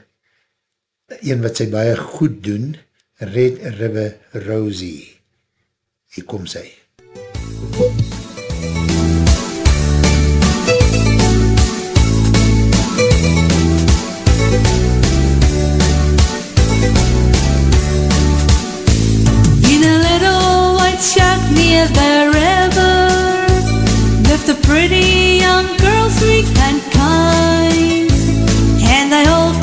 een wat sy baie goed doen, Red River Rosie. Hier kom sy. Pretty young girl, sweet and kind. And I all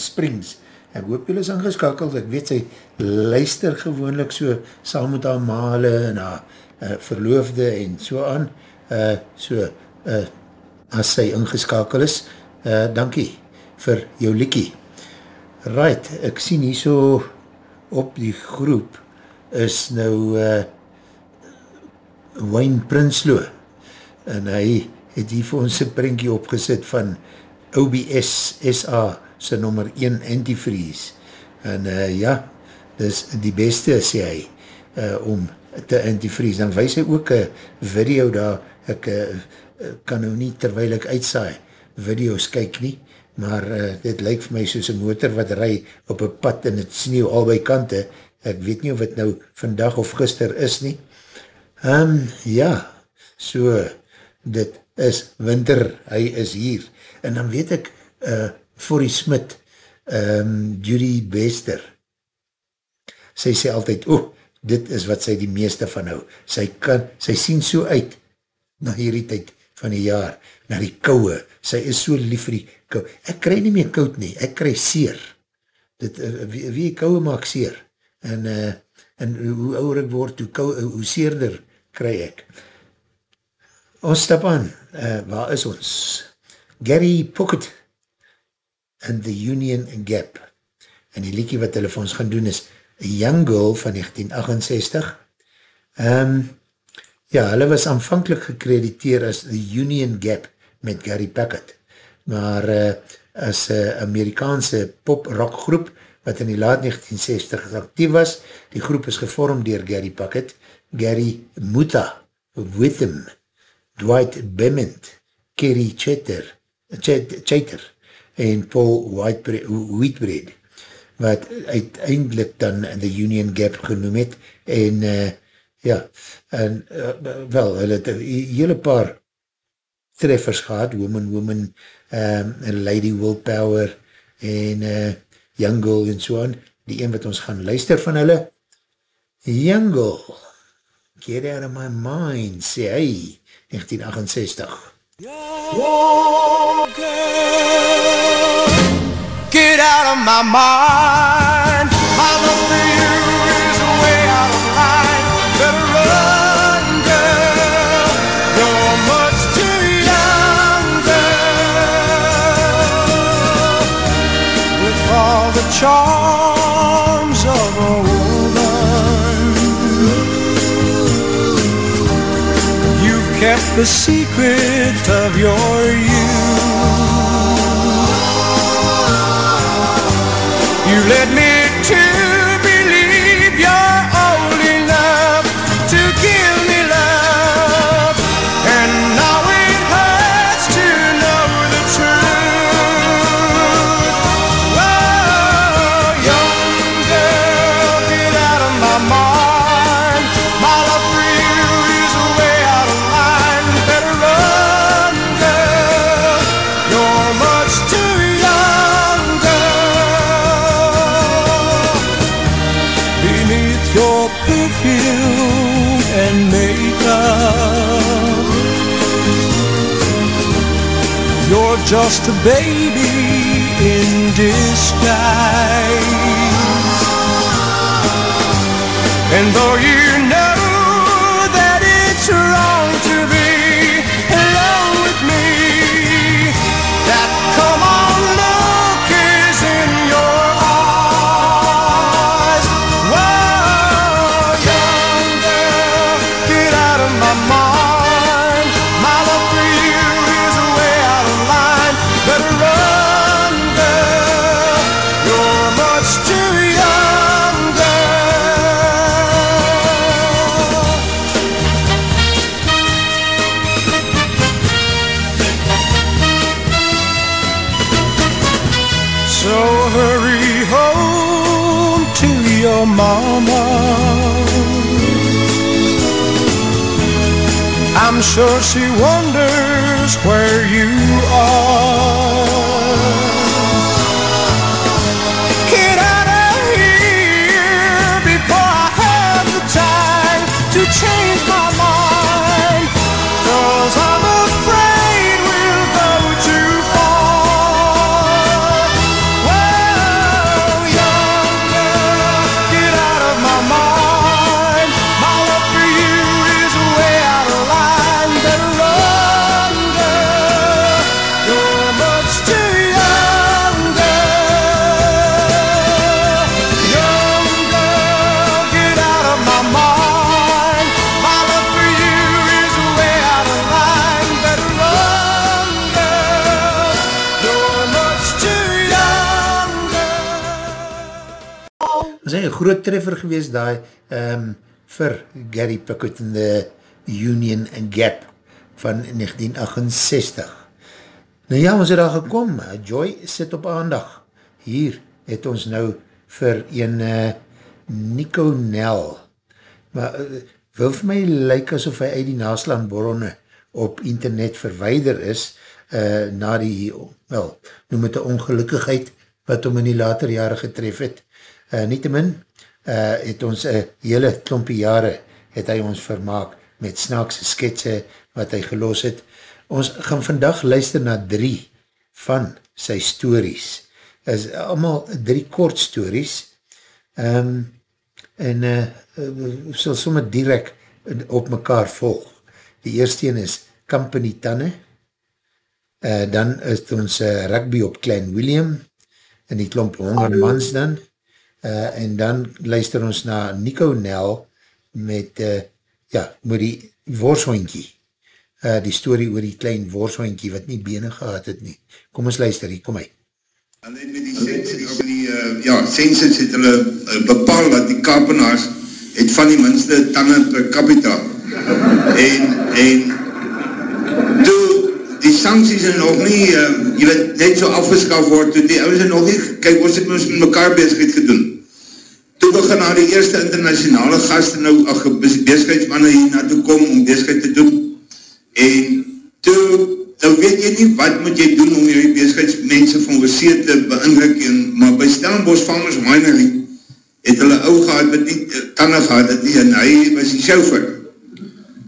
Springs, ek hoop julle is ingeskakeld, ek weet sy luister gewoonlik so, saam met haar male en haar uh, verloofde en so aan, uh, so, uh, as sy ingeskakel is, uh, dankie vir jou liekie. Right, ek sien hier so op die groep is nou uh, Wayne Prinsloo. En hy het hier vir ons een printje opgesit van OBS SA sy nummer 1 antifreeze. En uh, ja, dis die beste sê hy uh, om te antifreeze, dan wees hy ook een video daar, ek uh, kan nou nie terwijl ek uitsaai video's kyk nie, maar uh, dit lyk vir my soos een motor wat rij op een pad en het sneeuw al by kante, ek weet nie of het nou vandag of gister is nie. Um, ja, so, dit is winter, hy is hier. En dan weet ek, uh, Forrie Smit, um, Judy Bester, sy sê altyd, oh, dit is wat sy die meeste van hou. Sy kan, sy sien so uit, na hierdie tyd van die jaar, na die kouwe, sy is so lief vir die kouwe. Ek krij nie meer koud nie, ek krij seer. Dit, uh, wie, wie kouwe maak seer? En, uh, en hoe ouder ek word, hoe, kou, hoe seerder krij ek. Ons stap aan, uh, waar is ons? Gary Pocket and the Union Gap. En die liekie wat hulle vir ons gaan doen is A Young Girl van 1968. Um, ehm, ja, hulle was aanvankelijk gekrediteer as The Union Gap met Gary Packett. Maar uh, as uh, Amerikaanse pop-rock groep wat in die laat 1960 actief was, die groep is gevormd dier Gary Packett, Gary Muta, Witham, Dwight Bement, Kerry Chater, Chater en Paul Wheatbread wat uiteindelik dan The Union Gap genoem het en uh, ja, en uh, wel, hulle het hele paar treffers gehad, Woman, Woman, um, Lady Willpower en uh, Young Girl en so aan, die een wat ons gaan luister van hulle, Young Girl, Get Out of My Mind, sê hy, 1968. Oh, girl, get out of my mind. The secret of your youth. You led me to you're just a baby 熟悉我。Groot treffer gewees daar um, vir Gary Pickett in the Union Gap van 1968. Nou ja, ons het daar gekom, Joy sit op aandag. Hier het ons nou vir een uh, Nico Nel. Maar uh, wil vir my lyk asof hy uit die naslaanbronne op internet verweider is uh, na die, wel, noem het die ongelukkigheid wat om in die later jare getref het. Uh, nie te min, uh, het ons uh, hele klompie jare het hy ons vermaak met snaakse sketse wat hy gelos het. Ons gaan vandag luister na drie van sy stories. Is allemaal drie kort stories. Um, en uh, sal sommer direct op mekaar volg. Die eerste een is Company Tanne, uh, dan is ons uh, rugby op Klein William, en die klomp hongermans dan, uh, en dan luister ons na Nico Nel met, uh, ja, met die worshondkie, uh, die story oor die klein worshondkie wat nie bene gehad het nie. Kom ons luister hier, kom hy. Hulle het met die census, die, uh, ja, census het hulle uh, bepaal dat die kapenaars het van die minste tanden per capita. En, en die sancties er nog nie, uh, jy weet, net so afgeskaf word, toe die er nog nie, kyk, ons het ons met mekaar bezigheid gedoen. Toe begin na die eerste internationale gasten nou, ach, bezigheidsmanne hier naartoe kom om bezigheid te doen. En toe, nou weet jy nie, wat moet jy doen om jy bezigheidsmense van oorsee te beindruk, en, maar by Stellenbosch Farmers Winery, het hulle ou gehad, wat nie, tanden gehad het nie, en hy was die chauffeur.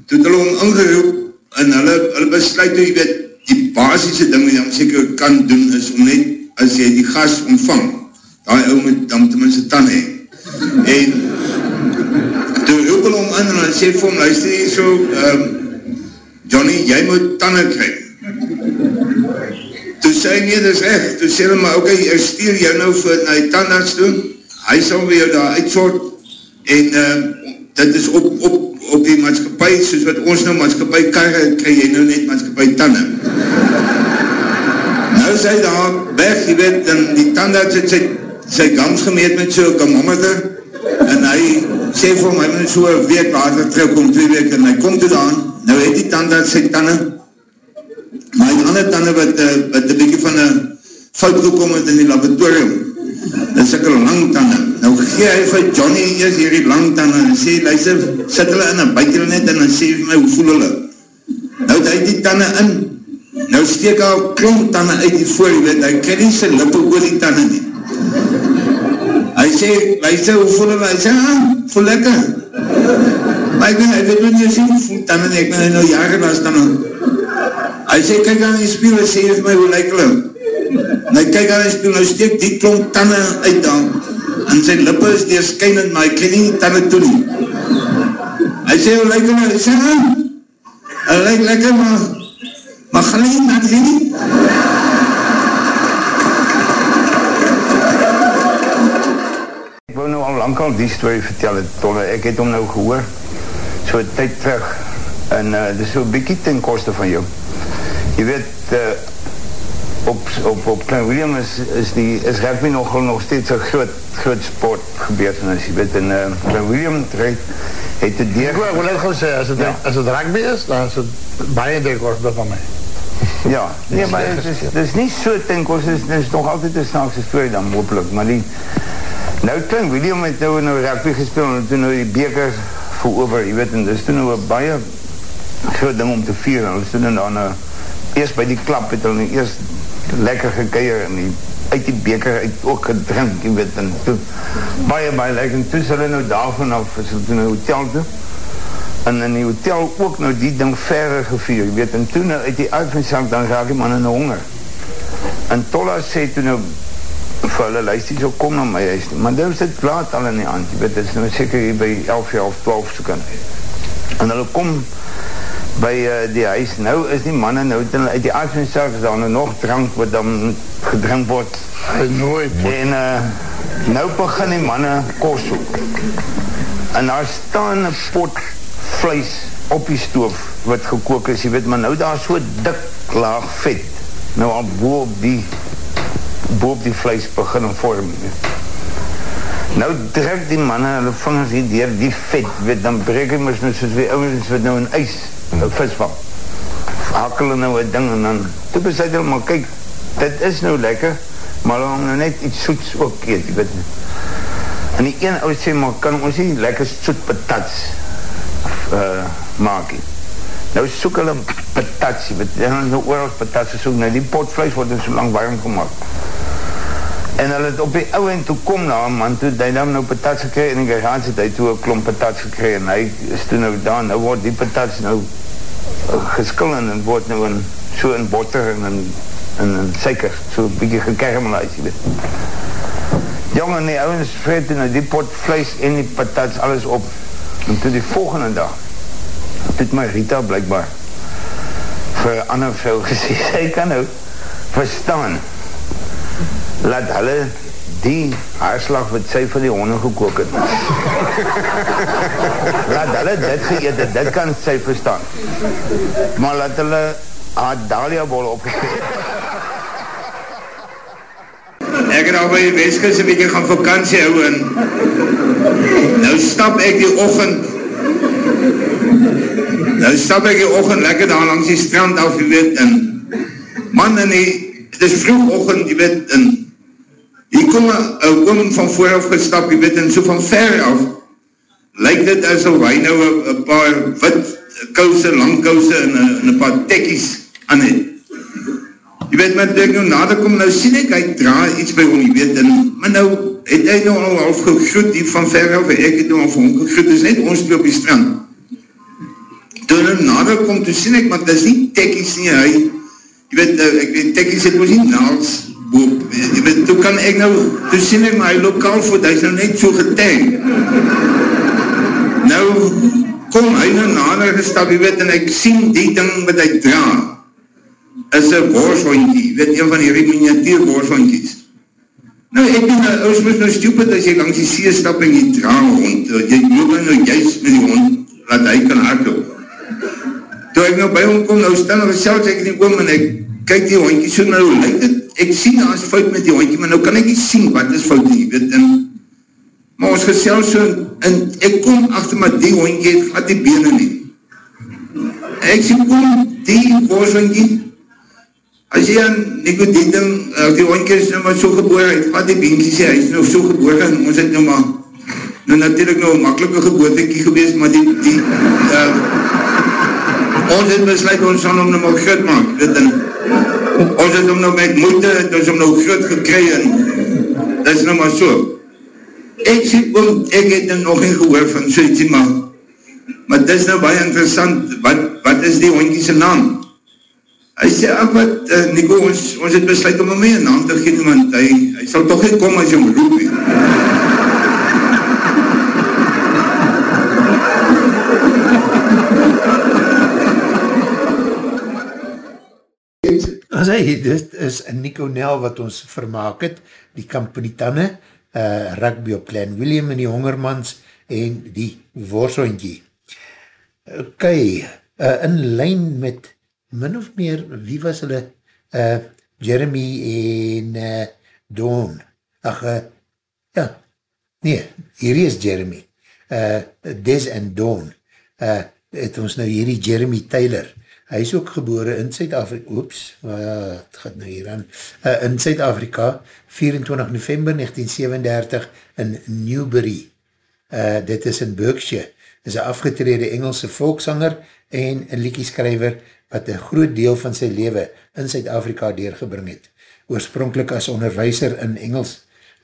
Toe het hulle om ingeroep, en hulle, hulle besluit, jy weet, die basisse ding wat jy seker kan doen, is om net, as jy die gas ontvang, die ou moet dan tenminste tan hee. En, toe roep hulle om in, en hy sê vir hom, luister hier so, um, Johnny, jy moet tanden krijg. Toe sê hy, nee, dit is echt, toe sê hulle, maar ok, ek stuur jou nou vir na die tandarts doen, hy sal vir jou daar uitsort, en uh, dit is op, op, op die maatskapie, soos wat ons nou maatskapie karre, krijg jy nou net maatskapie tanden. nou is hy daar weg, jy weet, en die tandarts het sy, sy gams gemeet met so'n kamometer, en hy sê vir hy moet so een week later terugkom, twee week, en hy kom toe daan, nou het die tandarts sy tanden, maar hy ander tanden wat, uh, wat een beetje van een fout gekom het in die laboratorium, dit is ek lang tanden. Nou gee hy vir Johnny eers hierdie lang tanden en sê, luister, sit hulle in en buit hulle net en dan sê vir my, hoe voel hulle? Nou het hy die tanden in, nou steek hy al klomp tanden uit die voor, weet, hy ken nie sy lippe oor die tanden nie. Hy sê, luister, hoe voel hulle? Hy sê, ah, voel lekker. Maar ek weet, hy weet wat jy sê, hoe voel tanden, ek weet nou jaren was tanden. Hy sê, kyk aan die spiel, hy sê vir my, hoe lyk hulle? En hy kyk aan die spiel, nou steek die klomp tanden uit dan, en sy lippe is deerskynend, maar hy ken nie tanden toe nie. Hy sê, hoe lyk hulle? Hy sê, ah, hy lekker, maar, maar gelijk, maar nie. Ek wou nou al lang al die story vertel het, Tolle, ek het hom nou gehoor, so tyd terug, en uh, dit is so bykie ten koste van jou. Je weet, uh, op, op, op Klein William is, is, die, is rugby nog, nog steeds een groot, groot sport gebeurtenis, je weet, en uh, Klein William het, het de deur... Ek wil net gaan sê, as het, ja. as het rugby is, dan is het baie dekorde van my. Ja, nee, maar het is, het is nie so ten koste, het is nog altijd een snaakse story dan, hopelijk, maar die... Nou, Klein William het nou nou rugby gespeel, en toen nou die beker verover, je weet, en is toen nou een baie groot ding om te vier, en hulle is toen nou dan, uh, eerst by die klap het hulle eerst lekker gekeier, en die, uit die beker uit ook gedrink, je weet, en toe, baie, baie lekker, en toe is hulle nou daarvan af, is hulle toen nou hotel toe, en in die hotel ook nou die ding verre gevier, je weet, en toen nou uit die uitvindsak, dan raak die man in die honger. En Tolla sê toen nou, vir hulle luister, so kom na my huis, maar dit is dit laat al in die hand, je weet, dit is nou seker hier by 11, 11, 12 soeken. En hulle kom by uh, die huis, nou is die manne nou uit die uitvindsak, is daar nou nog drank wat dan gedrink word. Nooit. En uh, nou begin die manne kos soek. En daar staan een pot vlees op die stoof wat gekook is, jy weet, maar nou daar so dik laag vet, nou al boop die boop die vlees begin in vorm. Nou trek die manne hulle vingers hier deur die vet, weet, dan breek hy mys net soos die ouwens wat nou in ijs, nou visvang. Hakel hulle nou een ding en dan, toe besluit hulle, maar kyk, dit is nou lekker, maar dan nou net iets soets ook eet, weet. En die een ou sê, maar kan ons nie lekker soet patats uh, maak nie. Nou soek hulle patats, weet, en nou oorals patats soek, nou die potvlees word nou so lang warm gemaakt. En hulle het op die ou en toe kom na man, toe hy nou nou patats gekry en die garage het hy toe een klomp patats gekry en hy is toe nou daar, nou word die patats nou uh, geskil en word nou in, so in botter en in, in, in suiker, so een bykie gekermelize, jy weet. Jongen, die ouwens vreet toe nou die pot vlees en die patats alles op. En toe die volgende dag, toe het my Rita blijkbaar vir ander vrou gesê, sy kan nou verstaan laat hulle die haarslag wat sy vir die honde gekook het. Laat hulle dit geëet het, dit kan sy verstaan. Maar laat hulle haar dahlia bol opgekreeg Ek het al by die Westkust een beetje gaan vakantie hou en nou stap ek die ochend nou stap ek die ochend lekker daar langs die strand af, jy weet, en man in die, het is vroeg ochend, jy weet, en hier kom een oom van vooraf gestap, jy weet, en so van ver af, lyk dit asof hy nou een paar wit kouse, lang kouse en een paar tekkies aan het. Jy weet, maar ek nou nader kom, nou sien ek, hy dra iets by hom, jy weet, en, maar nou het hy nou al half gegroet, die van ver af, ek het nou al van hom gegroet, is net ons op die strand. Toe nou nader kom, toe sien ek, maar dit is nie tekkies nie, hy, jy weet, uh, ek weet, tekkies het ons nie naals boop, jy weet, toe kan ek nou, toe sien ek, maar hy lokaal voet, hy is nou net so getang. Nou, kom hy nou nader gestap, jy weet, en ek sien die ding wat hy draag, is een borshondkie, weet een van die miniatuur borshondkies. Nou, ek ben, nou, ons moet nou stupid as jy langs die see stap en jy draag hond, jy loop nou juist met die hond, laat hy kan hardloop. Toe ek nou by hom kom, nou stel nog selfs ek die oom en ek kyk die hondkie so nou, lyk dit, ek sien daar is fout met die hondkie, maar nou kan ek nie sien wat is fout nie, weet, en, maar ons gesel so, en ek kom achter maar die hondkie het glad die bene nie. Ek sê, kom die borshondkie, as jy aan Nicodedum, uh, die hondkie is nou maar so geboor, het die beentje sê, hy is nou so geboor, en ons het nou maar, nou natuurlijk nou een makkelike geboortekie geweest, maar die, die, uh, ons het besluit, ons sal hom nou maar groot maak, weet, en, ons het hom nou met moeite, het ons hom nou groot gekry, en, dat is nou maar so. Ek sê, oom, ek het nou nog nie gehoor van so ietsie, maar, maar dit is nou baie interessant, wat, wat is die hondkie sy naam? Hy sê, ach wat, uh, Nico, ons, ons het besluit om hom mee een naam te geef, want hy, hy sal toch nie kom as jy hom roep he. As hy, dit is Nico Nel wat ons vermaak het, die Kampanitanne, uh, rugby op Klein William en die Hongermans en die Worsondjie. Ok, uh, in lijn met min of meer, wie was hulle? Uh, Jeremy en uh, Dawn. Ach, uh, ja, nee, hier is Jeremy. Uh, Des en Dawn. Uh, het ons nou hierdie Jeremy Taylor. Hy is ook gebore in Zuid-Afrika, oeps, wat gaat nou hier aan, uh, in Zuid-Afrika, 24 november 1937 in Newbury. Uh, dit is in Berkshire, is een afgetrede Engelse volksanger en een liekieskrijver wat een groot deel van sy leven in Zuid-Afrika deurgebring het. Oorspronkelijk as onderwijser in Engels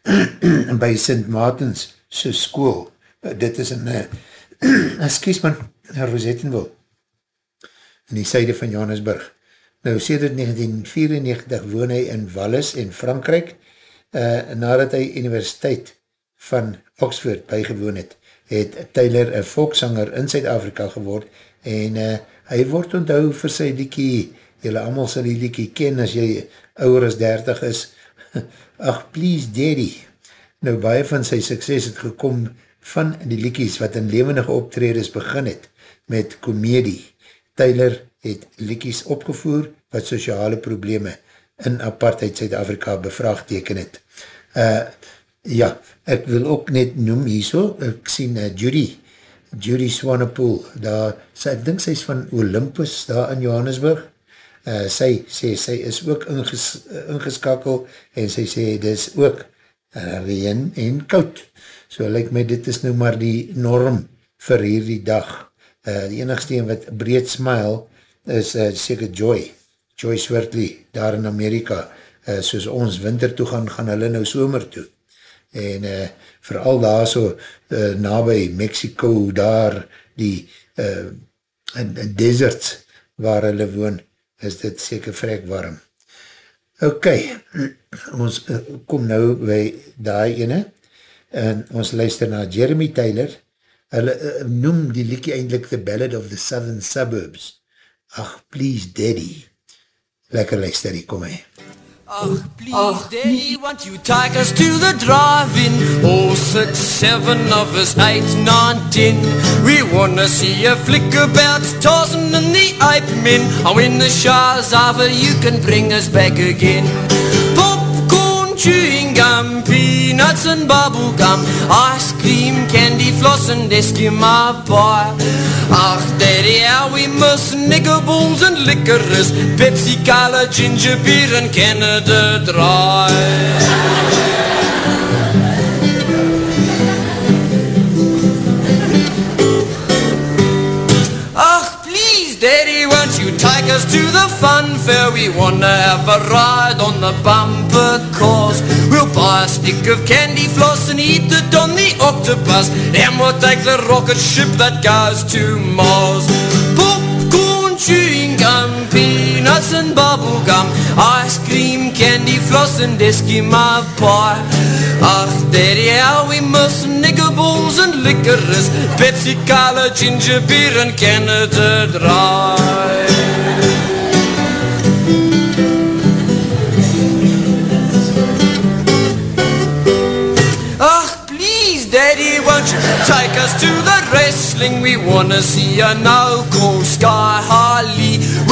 by St. Martins sy school. Uh, dit is in, uh, excuse man, Rosettenville in die syde van Johannesburg. Nou, sedert 1994 woon hy in Wallis en Frankrijk, uh, nadat hy universiteit van Oxford bygewoon het, het Tyler een volksanger in Zuid-Afrika geword, en uh, hy word onthou vir sy liekie, jylle allemaal sal die liekie ken, as jy ouwer as 30 is, ach, please daddy. Nou, baie van sy sukses het gekom van die liekies wat in levendige optredes begin het, met komedie, Tyler het liekies opgevoer wat sociale probleme in apartheid Zuid-Afrika bevraagteken het. Uh, Ja, ek wil ook net noem hierso, ek sien uh, Judy, Judy Swanepoel, daar, sy, ek dink sy is van Olympus, daar in Johannesburg, uh, sy sê, sy is ook inges, ingeskakel, en sy sê, dit is ook uh, reen en koud, so lyk my, dit is nou maar die norm vir hierdie dag, uh, die enigste een wat breed smile, is uh, seker Joy, Joy Swartley, daar in Amerika, uh, soos ons winter toe gaan, gaan hulle nou somer toe, en uh, vooral daar so uh, nabij Mexico, daar die uh, in, in deserts waar hulle woon, is dit seker vrek warm. Ok, ons uh, kom nou by die ene, en ons luister na Jeremy Taylor, hulle uh, noem die liekie eindelijk The Ballad of the Southern Suburbs. Ach, please daddy. Lekker luister die, kom hy. Ach, please, Daddy, won't you take us to the drive-in? Oh, six, seven of us, eight, nine, ten. We wanna see a flick about Tarzan and the Ape Men. And when the show's over, you can bring us back again. Chewing gum, peanuts and bubble gum, ice cream, candy floss and Eskimo pie. Ach, Daddy, how we miss niggerballs and licorice, Pepsi, Cola, ginger beer and Canada Dry. Ach, Daddy, won't you take us to the fun fair? We wanna have a ride on the bumper cars. We'll buy a stick of candy floss and eat it on the octopus. Then we'll take the rocket ship that goes to Mars. Popcorn, chewing gum, peanuts and bubble gum, ice cream, candy floss and Eskimo pie. Ach, Daddy, how we miss niggerballs and licorice, Pepsi, Cola, ginger beer and Canada Dry. Ach, please, Daddy, won't you take us to the wrestling? We wanna see a no-call Sky Harley.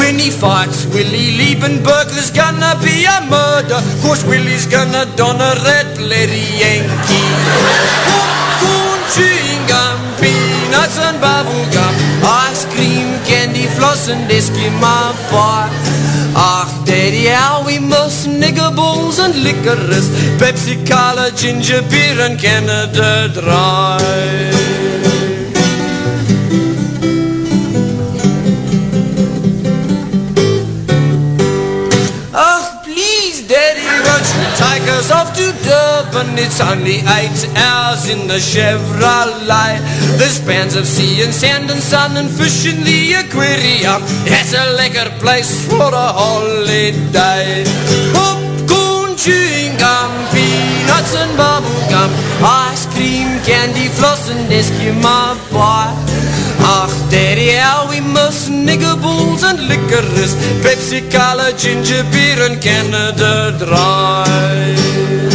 When he fights Willie Liebenberg, there's gonna be a murder. Cause Willie's gonna don a red bloody Yankee. Popcorn, chewing gum, peanuts and bubble gum, ice cream, candy floss and Eskimo pie. Ach, Daddy, how we miss niggerballs and licorice, Pepsi, Cola, ginger beer and Canada Dry. Durban? It's only eight hours in the Chevrolet. There's spans of sea and sand and sun and fish in the aquarium. It's a lekker place for a holiday. Popcorn, chewing gum, peanuts and bubble gum, ice cream, candy floss and Eskimo pie. Ach, Daddy, how we miss niggerballs and licorice, Pepsi, Cola, ginger beer and Canada Dry.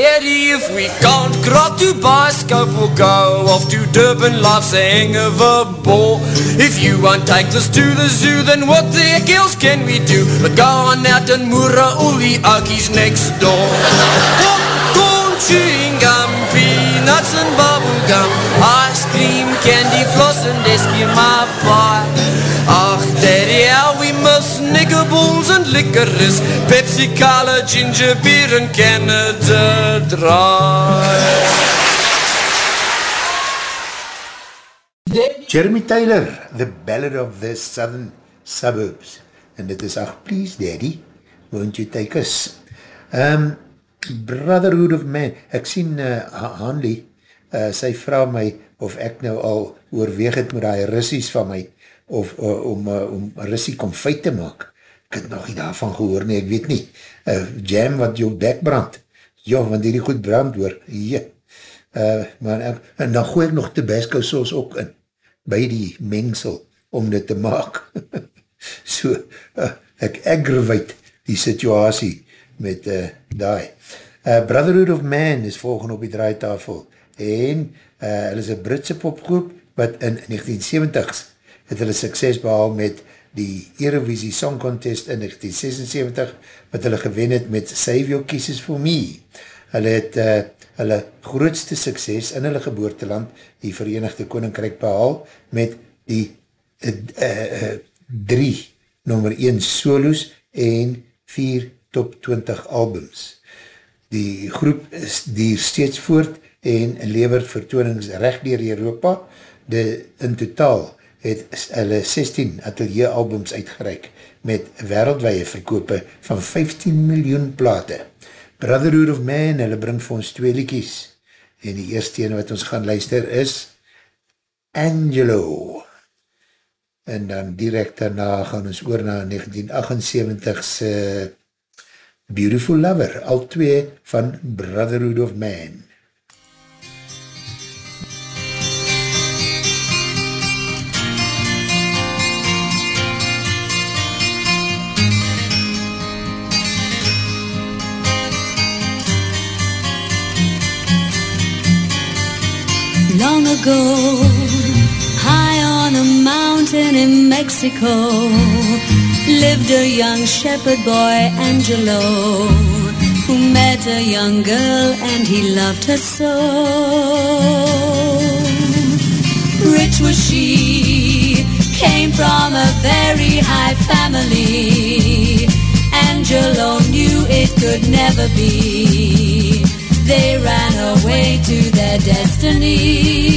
Daddy, if we can't grot to bioscope, we'll go off to Durban, life's a hang of a ball. If you won't take us to the zoo, then what the heck else can we do? But go on out and moora all the Okies next door. Popcorn, chewing gum, peanuts and bubble gum, ice cream, candy floss and Eskimo pie. Licorice, Pepsi, Cola, ginger beer and Canada Dry. Jeremy Taylor, The Ballad of the Southern Suburbs. En dit is, ach, please daddy, won't you take us? Um, Brotherhood of Man, ek sien uh, Hanley, uh, sy vraag my of ek nou al oorweeg het met die rissies van my, of uh, om, uh, om rissie konfijt te maak. Ek het nog nie daarvan gehoor nie, ek weet nie. Uh, jam wat jou bek brand, ja, want die goed brand hoor, ja. Uh, maar ek, en dan gooi ek nog tabasco sauce ook in, by die mengsel, om dit te maak. so, uh, ek aggravate die situasie met uh, die. Uh, Brotherhood of Man is volgende op die draaitafel en uh, hulle is een Britse popgroep wat in 1970s het hulle sukses behaal met die Eurovisie Song Contest in 1976 wat hulle gewen het met Save Your Kisses For Me. Hulle het uh, hulle grootste sukses in hulle geboorteland, die Verenigde Koninkrijk behaal met die uh, uh, drie nummer 1 solos en 4 top 20 albums. Die groep is die steeds voort en lever vertoonings recht dier Europa. De, in totaal het hulle 16 atelier albums uitgereik met wereldwee verkope van 15 miljoen plate. Brotherhood of Man, hulle bring vir ons twee liekies. En die eerste ene wat ons gaan luister is Angelo. En dan direct daarna gaan ons oor na 1978's uh, Beautiful Lover, al twee van Brotherhood of Man. Long ago, high on a mountain in Mexico, lived a young shepherd boy, Angelo, who met a young girl and he loved her so. Rich was she, came from a very high family. Angelo knew it could never be. They ran away to their destiny.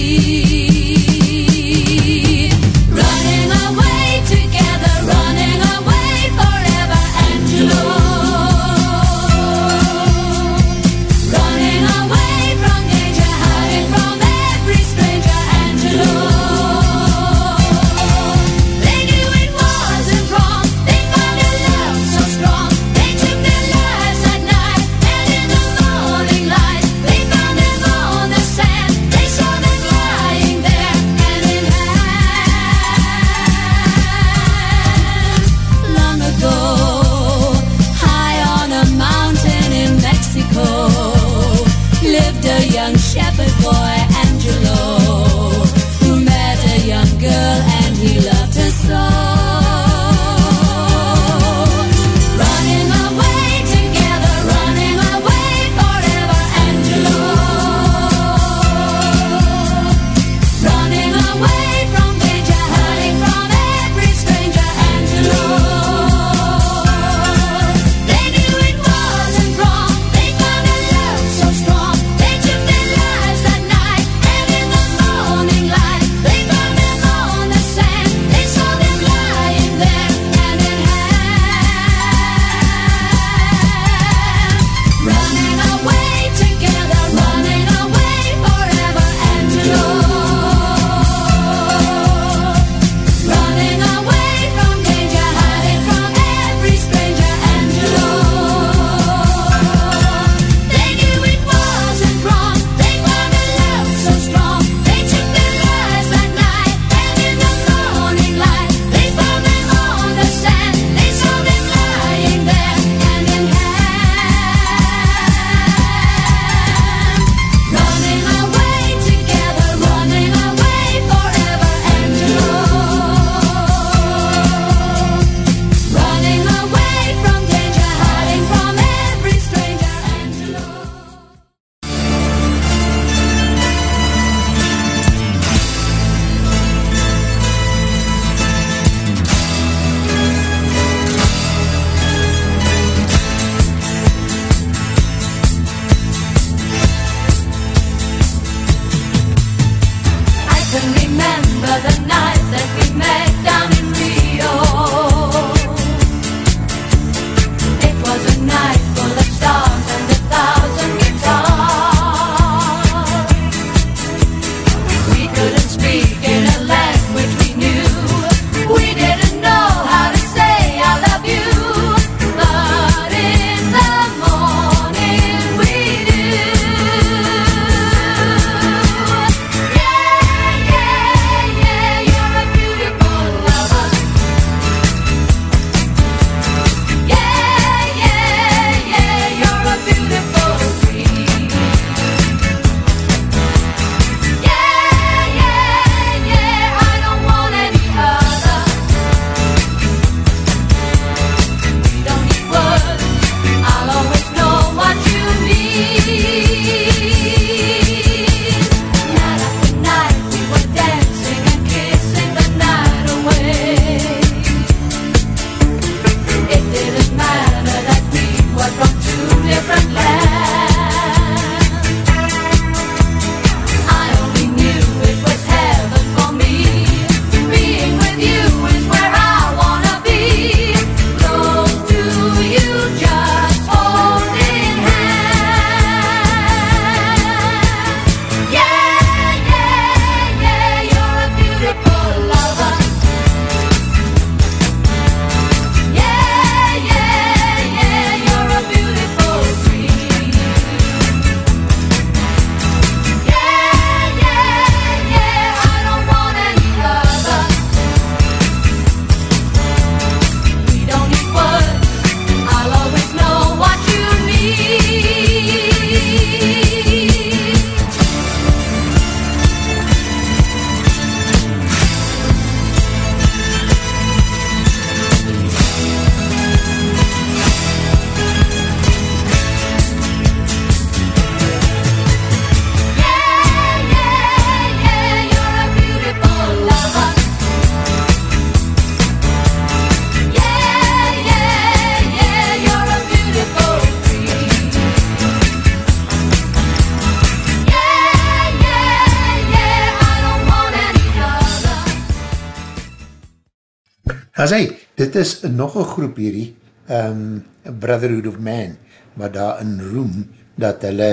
Dit is nog een groep hierdie, um, Brotherhood of Man, wat daar in roem, dat hulle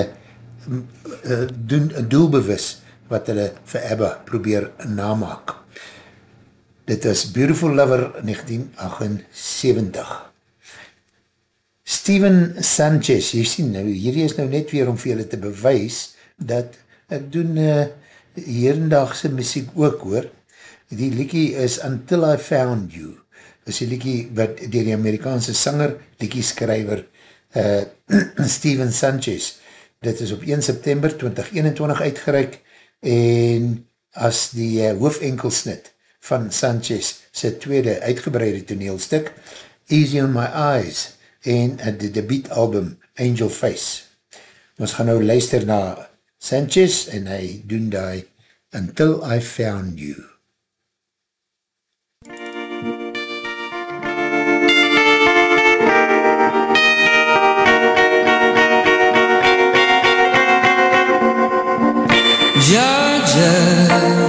uh, doen, doelbewus, wat hulle vir Ebba probeer namaak. Dit is Beautiful Lover 1978. Steven Sanchez, jy sien nou, hierdie is nou net weer om vir julle te bewys, dat ek doen uh, herendagse muziek ook hoor, die liekie is Until I Found You, is die liekie wat dier die Amerikaanse sanger, liekie skryver, uh, Steven Sanchez, dit is op 1 September 2021 uitgereik, en as die uh, hoofenkelsnit van Sanchez sy tweede uitgebreide toneelstuk, Easy on My Eyes, en uh, die debietalbum Angel Face. Ons gaan nou luister na Sanchez, en hy doen die Until I Found You. Georgia,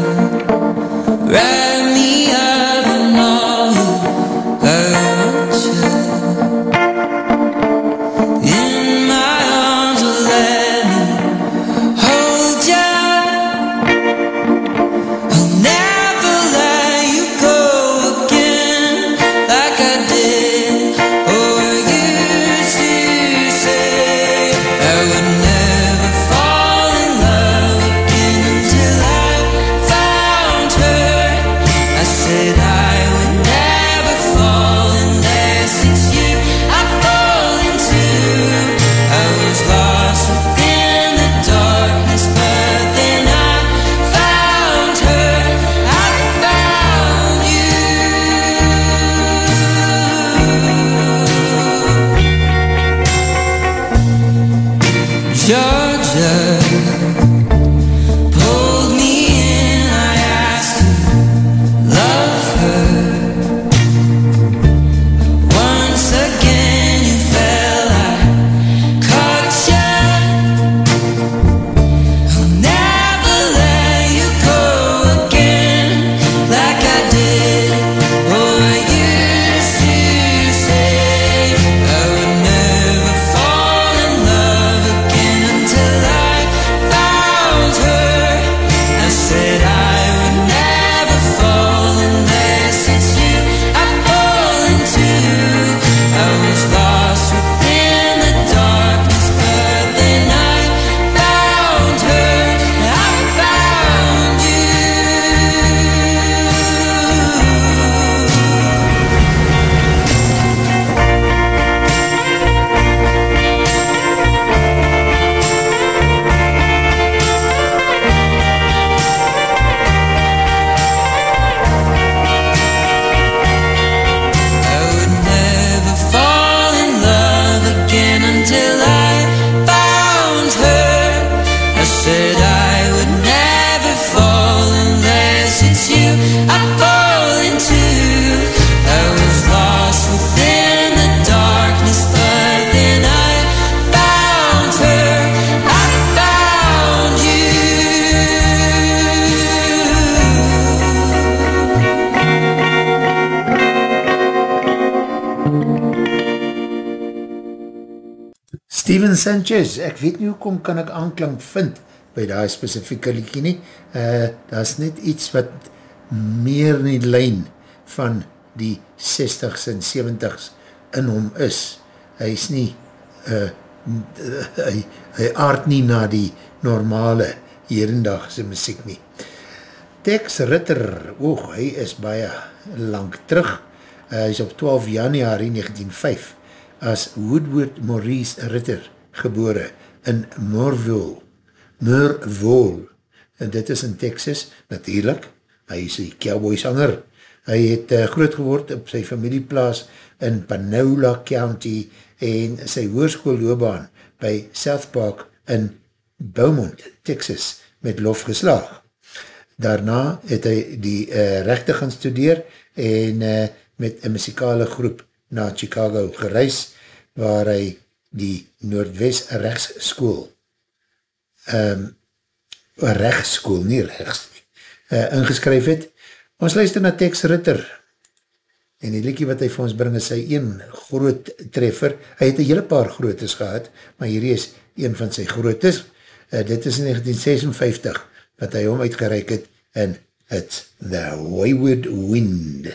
Sanchez, ek weet nie hoekom kan ek aanklank vind by die specifieke liekie nie. Uh, daar is net iets wat meer in die lijn van die 60s en 70s in hom is. Hy is nie, uh, hy, hy aard nie na die normale herendagse muziek nie. Tex Ritter, oog, hy is baie lang terug. Uh, hy is op 12 januari 1905 as Woodward Maurice Ritter gebore in Morville, Murville, en dit is in Texas, natuurlijk, hy is die cowboy sanger, hy het uh, groot geword op sy familieplaas in Panola County en sy hoerskoolloobaan by South Park in Beaumont, Texas, met lof geslaag. Daarna het hy die uh, rechte gaan studeer en uh, met een muzikale groep na Chicago gereis, waar hy die Noordwest rechtsschool, um, rechtsschool, nie rechts, uh, ingeskryf het. Ons luister na Tex Ritter En die liekie wat hy vir ons bring is sy een groot treffer. Hy het een hele paar grootes gehad, maar hierdie is een van sy grootes. Uh, dit is in 1956 wat hy hom uitgereik het en it's The Wayward Wind.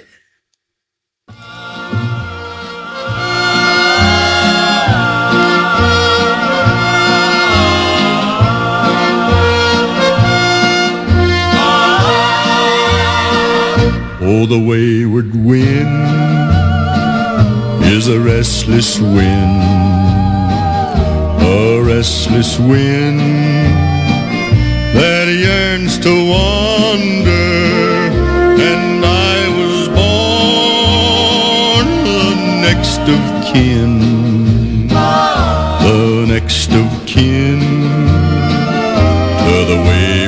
Oh, the wayward wind is a restless wind, a restless wind that yearns to wander. And I was born the next of kin, the next of kin. To the wayward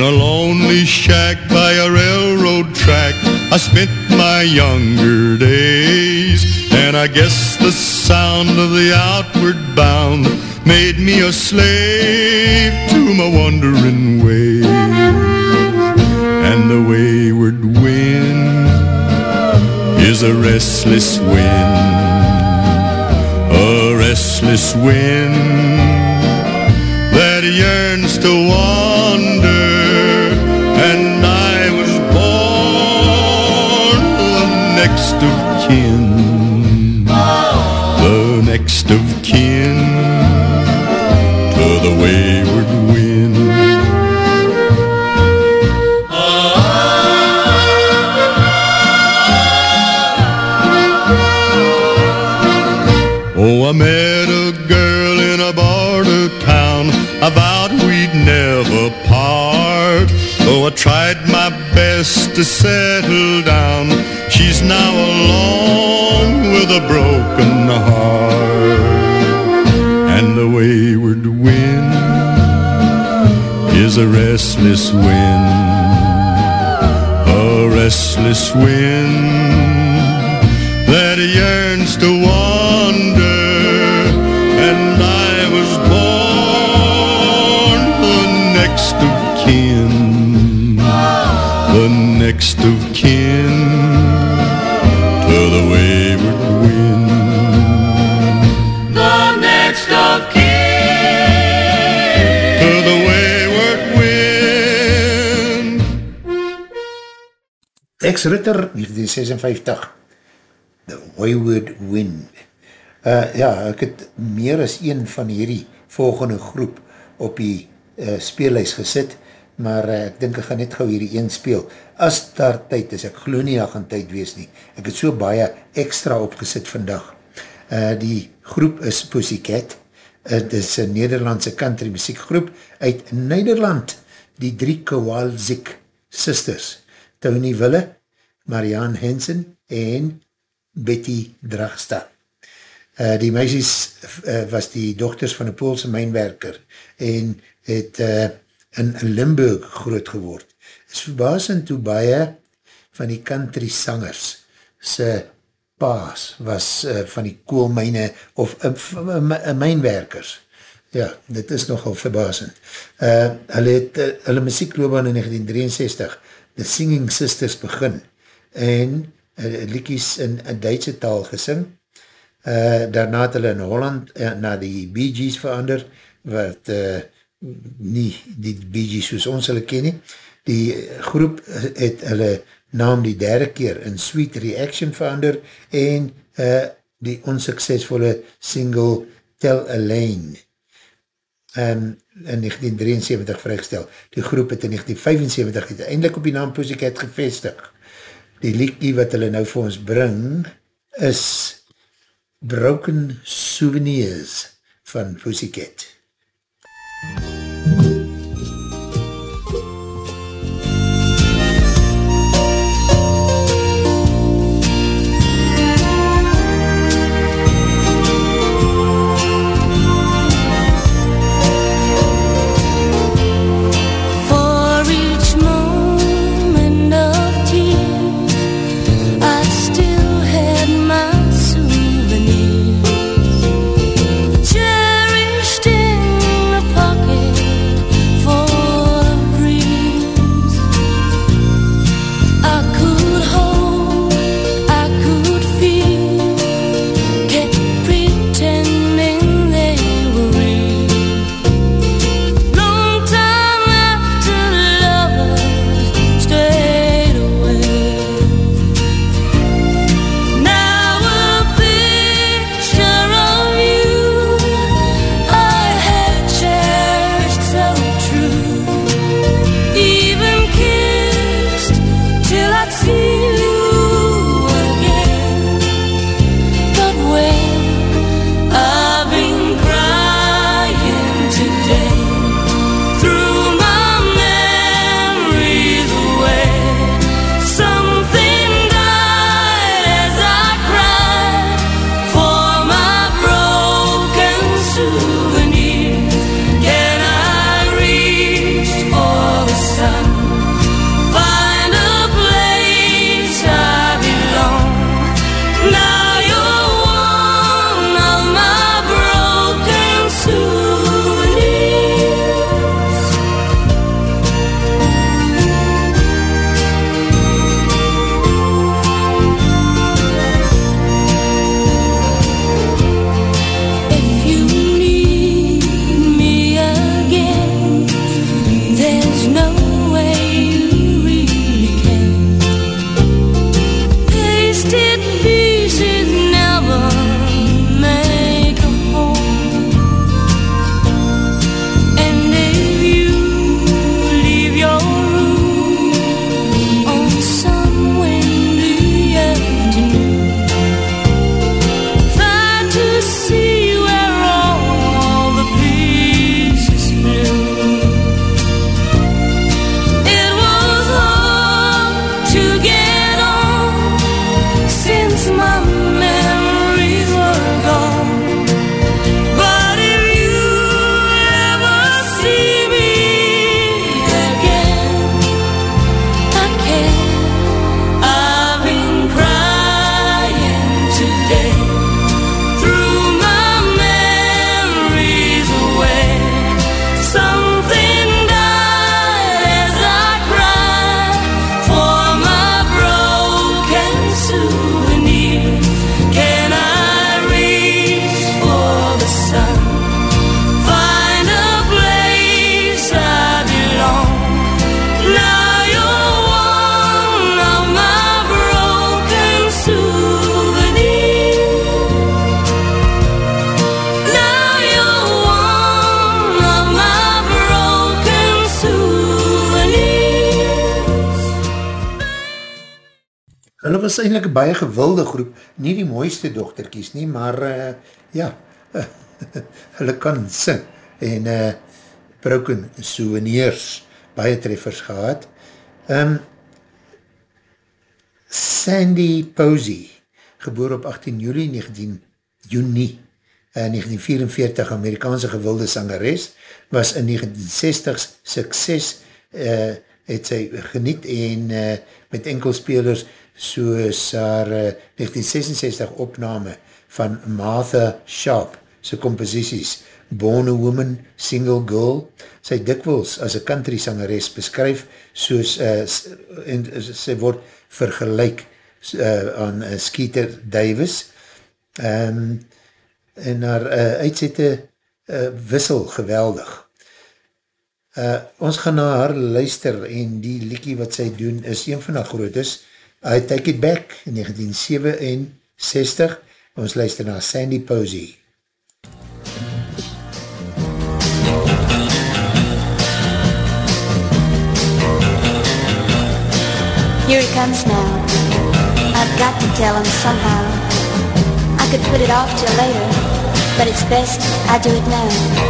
In a lonely shack by a railroad track, I spent my younger days. And I guess the sound of the outward bound made me a slave to my wandering ways. And the wayward wind is a restless wind, a restless wind that yearns to wander. Next of kin, the next of kin to the wayward wind. Oh, I met a girl in a border town. I vowed we'd never part. Though I tried my best to settle down, she's now alone with a broken heart. And the wayward wind is a restless wind, a restless wind that yearns to wander. And I was born the next of kin, the next of kin Ex Ritter, 1956. The Wayward Wind. Uh, ja, ek het meer as een van hierdie volgende groep op die uh, speellijst gesit, maar uh, ek dink ek gaan net gauw hierdie een speel. As daar tyd is, ek glo nie gaan tyd wees nie. Ek het so baie extra opgesit vandag. Uh, die groep is Pussycat. Het is een Nederlandse country muziekgroep uit Nederland. Die drie Kowalzik sisters. Tony Wille, Marianne Hensen en Betty Dragsta. Uh, die meisies uh, was die dochters van een Poolse mijnwerker en het uh, in Limburg groot geword. Het is verbasend hoe baie van die country sangers sy paas was uh, van die koolmijne of mijnwerkers. Ja, dit is nogal verbasend. Uh, hulle het uh, hulle muziekloobaan in 1963 The Singing Sisters begin en uh, liekies in, Duitse taal gesing. Uh, daarna het hulle in Holland uh, na die Bee Gees verander, wat uh, nie die Bee Gees soos ons hulle ken nie. Die groep het hulle naam die derde keer in Sweet Reaction verander en uh, die onsuksesvolle single Tell Elaine um, in 1973 vrygestel. Die groep het in 1975 uiteindelik op die naam Pussycat gevestig. Die liekie wat hulle nou vir ons bring is Broken Souvenirs van Pussycat. For een baie gewilde groep, nie die mooiste dochterkies nie, maar uh, ja, hulle kan sing, en uh, Broken Souvenirs, baie treffers gehad. Um, Sandy Posey, geboor op 18 juli 19, juni uh, 1944, Amerikaanse gewilde sangeres, was in 1960 sukses, uh, het sy geniet en uh, met enkelspelers soos haar uh, 1966 opname van Martha Sharp, sy composities, Born a Woman, Single Girl, sy dikwels as een country sangeres beskryf, soos, uh, en sy word vergelijk uh, aan uh, Skeeter Davis, um, en haar uh, uitsette uh, wissel geweldig. Uh, ons gaan na haar luister en die liekie wat sy doen is een van haar grootes, I Take It Back in 1967, ons luister na Sandy Posey. Here he comes now. I've got to tell him somehow. I could put it off till later, but it's best I do it now.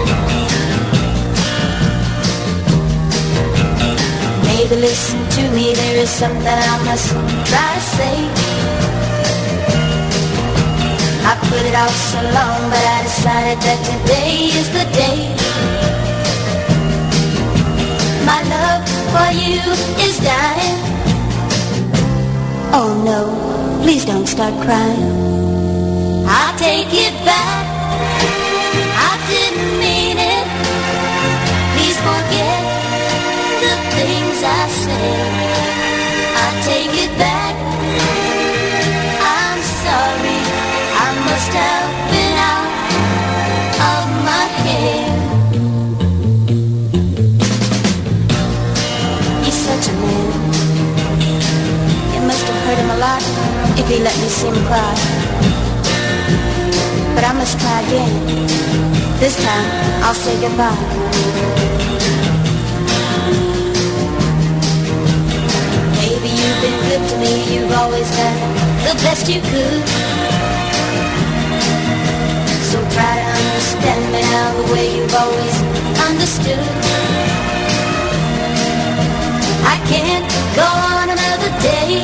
Maybe listen to me, there is something I must try to say. I put it off so long, but I decided that today is the day. My love for you is dying. Oh no, please don't start crying. I'll take it back. He let me see him cry. But I must try again. This time, I'll say goodbye. You've always done the best you could. So try to understand me now the way you've always understood. I can't go on another day.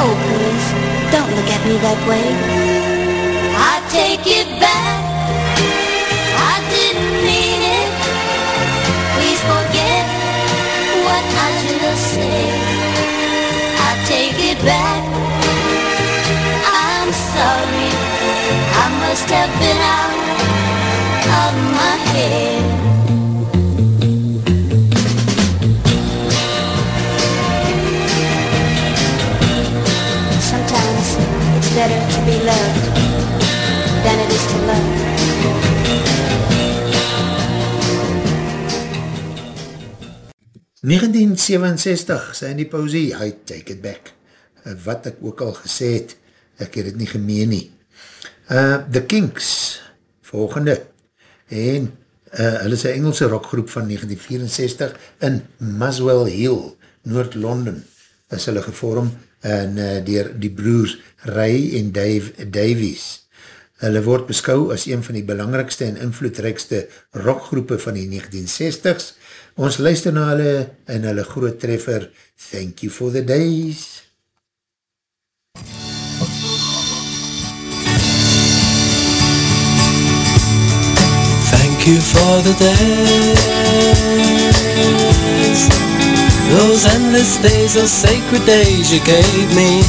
Oh, please, don't look at me that way. I take it back. I didn't mean it. Please forget what I just said. It back. I'm sorry. I must have been out of my head. Sometimes it's better to be loved than it is to love. 1967, Sandy Posey, I take it back. Uh, wat ek ook al gesê het, ek het het nie gemeen nie. Uh, The Kinks, volgende, en uh, hulle is een Engelse rockgroep van 1964 in Muswell Hill, Noord-London, is hulle gevorm en uh, dier die broers Ray en Dave Davies. Hulle word beskou as een van die belangrikste en invloedrijkste rockgroepe van die 1960s. Ons luister na hulle en hulle groot treffer Thank You for the Days. Thank you for the days. Those endless days, those sacred days you gave me.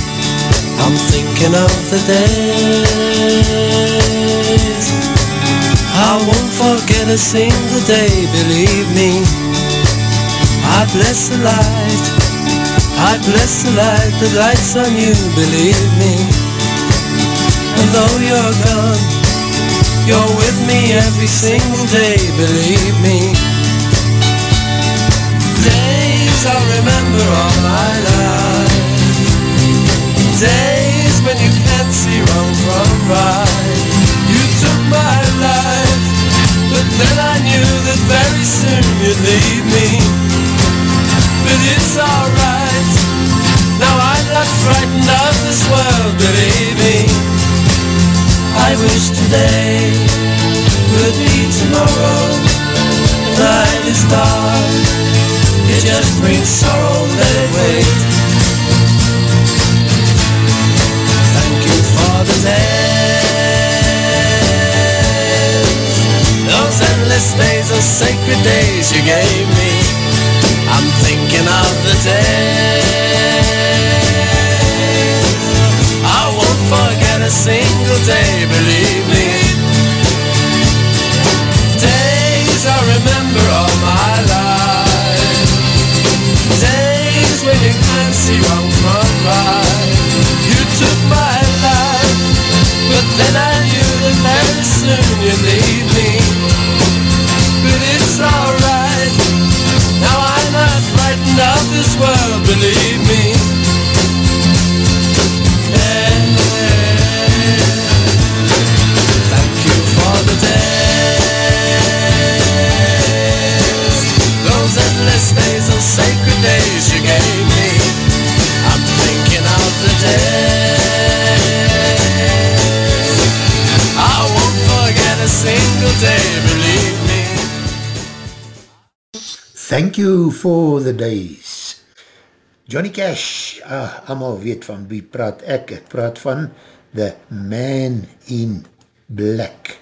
I'm thinking of the days. I won't forget a single day, believe me. I bless the light I bless the light that lights on you, believe me. And though you're gone you're with me every single day, believe me. Days I'll remember all my life. Days when you can't see wrong from right. You took my life But then I knew that very soon you'd leave me But it's alright Now I'm not frightened of this world, believe me. I wish today could be tomorrow. Night is dark, it just brings sorrow, let it wait. Thank you for the days, those endless days, those sacred days you gave me. I'm thinking of the days. I won't forget a single day, believe me. Days I remember all my life. Days when you can't see wrong from right. You took my life, but then I knew that very soon you'd leave this world, believe me. Thank you for the days, those endless days, those sacred days you gave me. I'm thinking of the days. I won't forget a single day, believe me. Thank you for the days. Johnny Cash, ah, allemaal weet van wie praat ek. Ek praat van The Man in Black.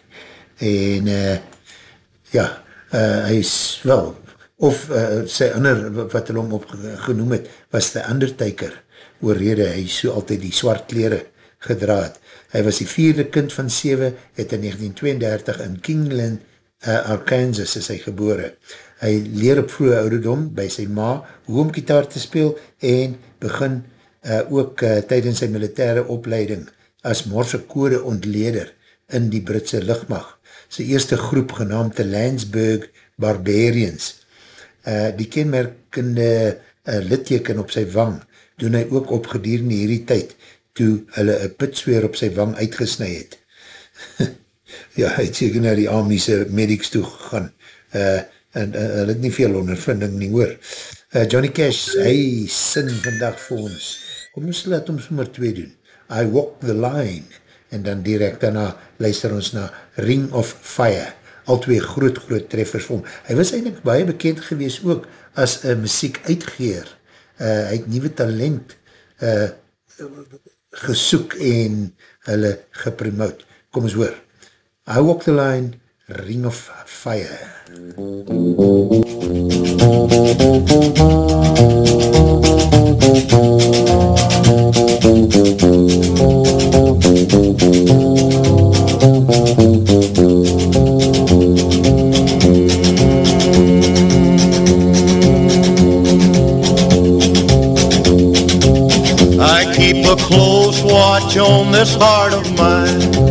En uh, ja, uh, hy is wel, of uh, sy ander wat hulle hom opgenoem het, was The Undertaker, oorrede hy so altyd die zwart kleren gedraad. Hy was die vierde kind van 7, het in 1932 in Kingland, uh, Arkansas is hy gebore. Hy leer op vroege ouderdom by sy ma hoe om gitaar te speel en begin uh, ook uh, tydens sy militaire opleiding as morse kode ontleder in die Britse lichtmacht. Sy eerste groep genaamd de Landsburg Barbarians. Uh, die kenmerkende uh, litteken op sy wang doen hy ook op gedurende hierdie tyd toe hulle een pitsweer op sy wang uitgesnui het. ja, hy het seker na die Amiese medics toe gegaan. Uh, en uh, hulle het nie veel ondervinding nie hoor. Uh, Johnny Cash, hy sing vandag vir ons. Kom ons laat ons sommer twee doen. I Walk the Line en dan direct daarna luister ons na Ring of Fire. Al twee groot groot treffers vir hom. Hy was eindelijk baie bekend gewees ook as een muziek uitgeer. Uh, hy het nieuwe talent uh, gesoek en hulle gepromoot. Kom ons hoor. I Walk the Line, Ring of Fire. I keep a close watch on this heart of mine.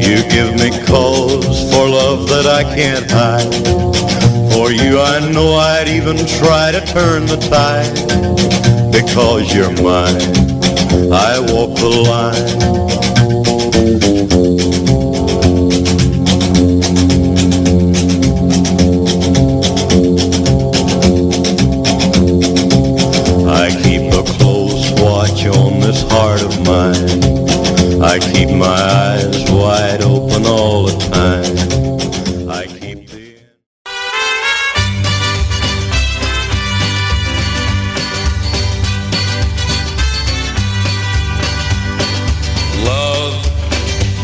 You give me cause for love that I can't hide. For you I know I'd even try to turn the tide. Because you're mine, I walk the line. I keep a close watch on this heart of mine. I keep my eyes wide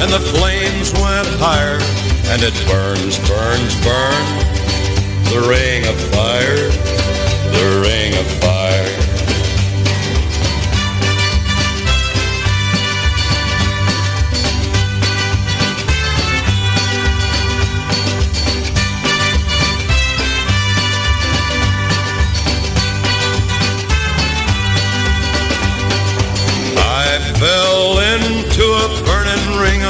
and the flames went higher. And it burns, burns, burns, the ring of fire, the ring of fire.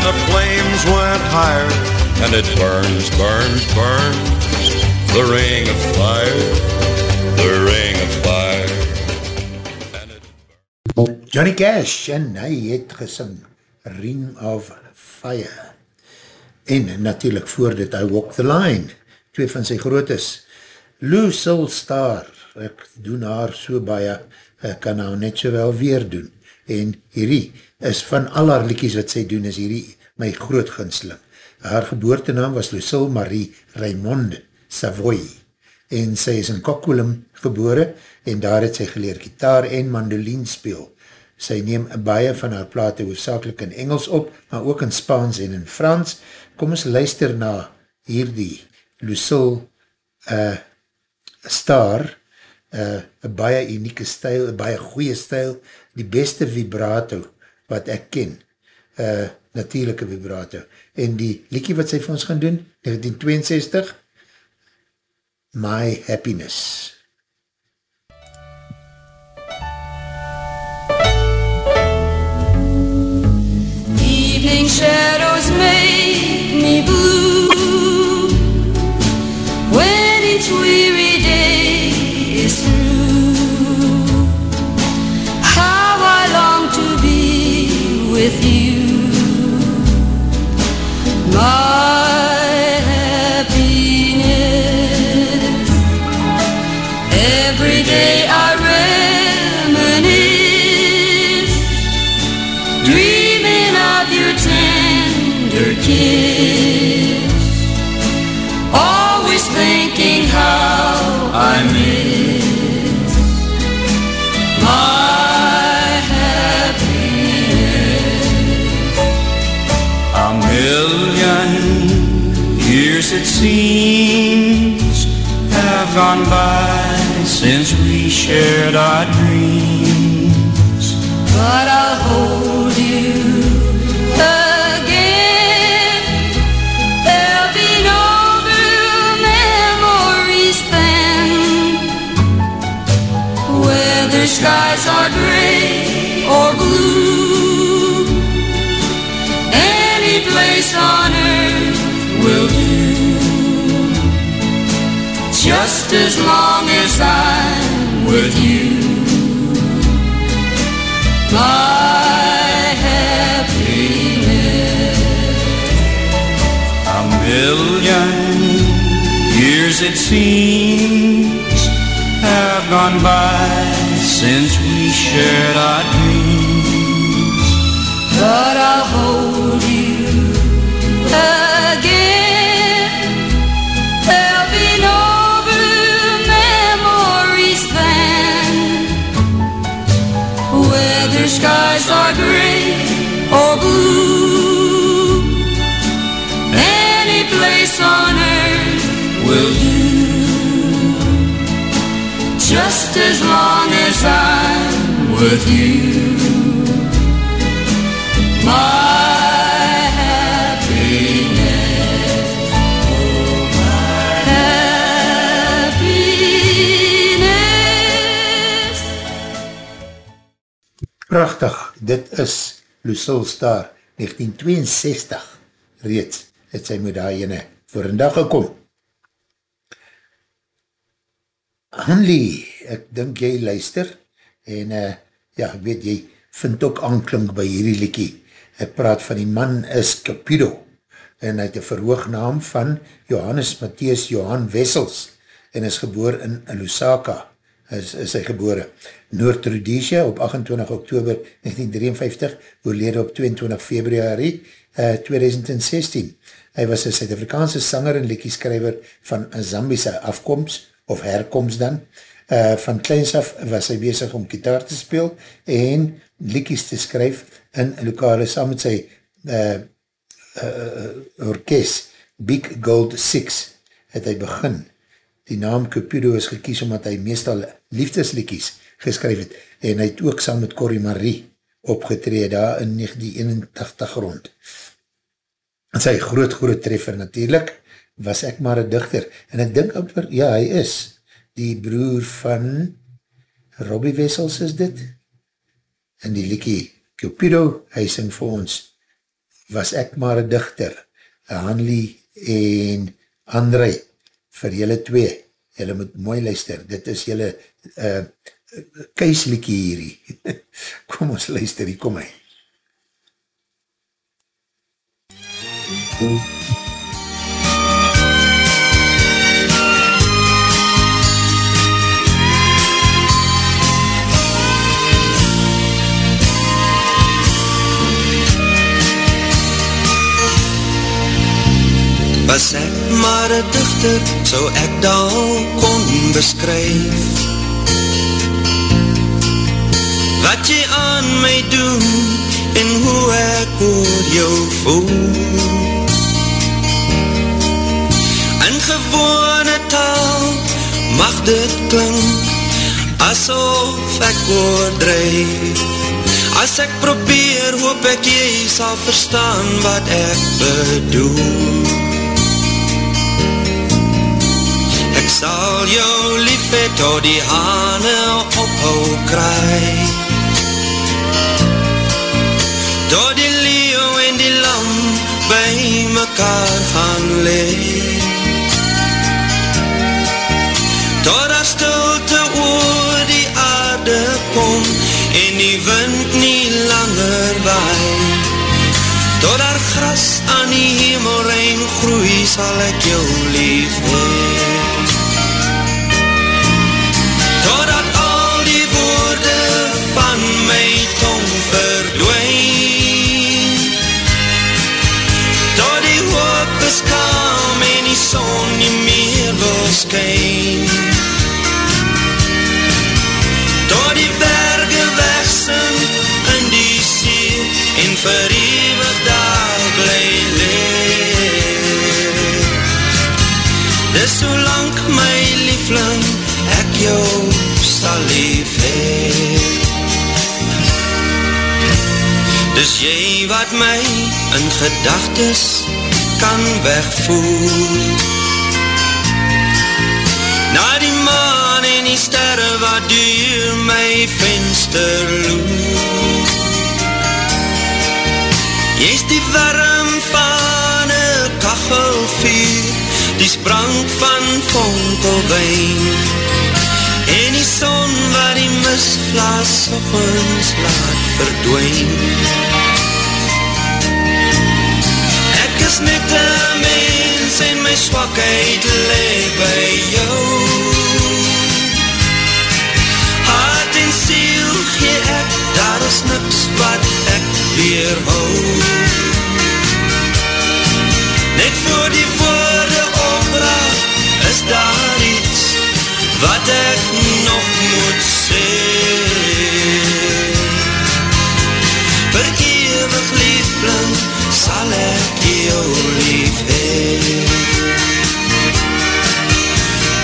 and the flames went higher. And it burns, burns, burns, the ring of fire, the ring of fire. Johnny Cash, en hy het gesing Ring of Fire. En natuurlijk voor dit I Walk the Line, twee van sy grootes. Lucille Star, ek doen haar so baie, ek kan nou net so wel weer doen. En hierdie is van al haar liekies wat sy doen, is hierdie my groot ginsling. Haar geboortenaam was Lucille Marie Raymond Savoy en sy is in Kokkolum gebore en daar het sy geleer gitaar en mandolien speel. Sy neem baie van haar plate hoofdzakelik in Engels op, maar ook in Spaans en in Frans. Kom ons luister na hierdie Lucille uh, Star, uh, een baie unieke stijl, een baie goeie stijl, die beste vibrato wat ek ken, uh, natuurlijke vibrato. En die liekie wat sy vir ons gaan doen, 1962, My Happiness. Evening shadows make me blue when each weary my gone by since we shared our dreams. But I'll hold you again. There'll be no blue memories then. Whether skies are gray or blue, any place on earth will do. Just as long as I'm with you. My happiness. A million years it seems have gone by since we shared our as long as I'm with you. My happiness, oh my happiness. Prachtig, dit is Lucille Star, 1962 reeds, het sy met daar ene voor een dag gekom. Hanley, ek dink jy luister, en uh, ja, weet jy, vind ook aanklink by hierdie liekie. Ek praat van die man is Capido, en hy het een verhoognaam van Johannes Matthias Johan Wessels, en is geboor in Lusaka, is, is hy gebore. Noord-Rhodesia op 28 oktober 1953, oorlede op 22 februari uh, 2016. Hy was een Suid-Afrikaanse sanger en liekieskrijver van Zambiese afkomst, of herkomst dan. Uh, van kleins af was hy bezig om gitaar te speel en liekies te skryf in lokale saam met sy uh, uh, orkest Big Gold Six het hy begin. Die naam Cupido is gekies omdat hy meestal liefdesliekies geskryf het en hy het ook saam met Corrie Marie opgetree daar in 1981 rond. Sy groot groot treffer natuurlijk was ek maar een dichter. En ek dink ja hy is die broer van Robbie Wessels is dit. En die liekie Cupido, hy sing vir ons was ek maar een dichter. Hanley en André vir julle twee. Julle moet mooi luister, dit is julle uh, kuisliekie hierdie. Kom ons luister, hier kom hy Was ek maar een dichter, so ek dan kon beskryf Wat jy aan my doen, en hoe ek oor jou voel. In gewone taal, mag dit klink, asof ek oordrijf As ek probeer, hoop ek jy sal verstaan wat ek bedoel sal jou lief het tot die hane ophou kry. Tot die leeuw en die lam by mekaar gaan leef Tot daar stilte oor die aarde kom En die wind nie langer waai. Tot daar gras aan die hemelrein groei Sal ek jou lief hee wat my in gedagtes kan wegvoer. Na die maan en die sterre wat duur my venster loer. Jy is die warm van een kachelvuur Die sprang van vonkelwijn. En die son wat die misvlaas op ons laat verdwijn is net een mens en my swakheid leeg by jou. Hart en siel gee ek, daar is niks wat ek weerhou Net voor die woorde opraak, is daar iets wat ek nog jou lief het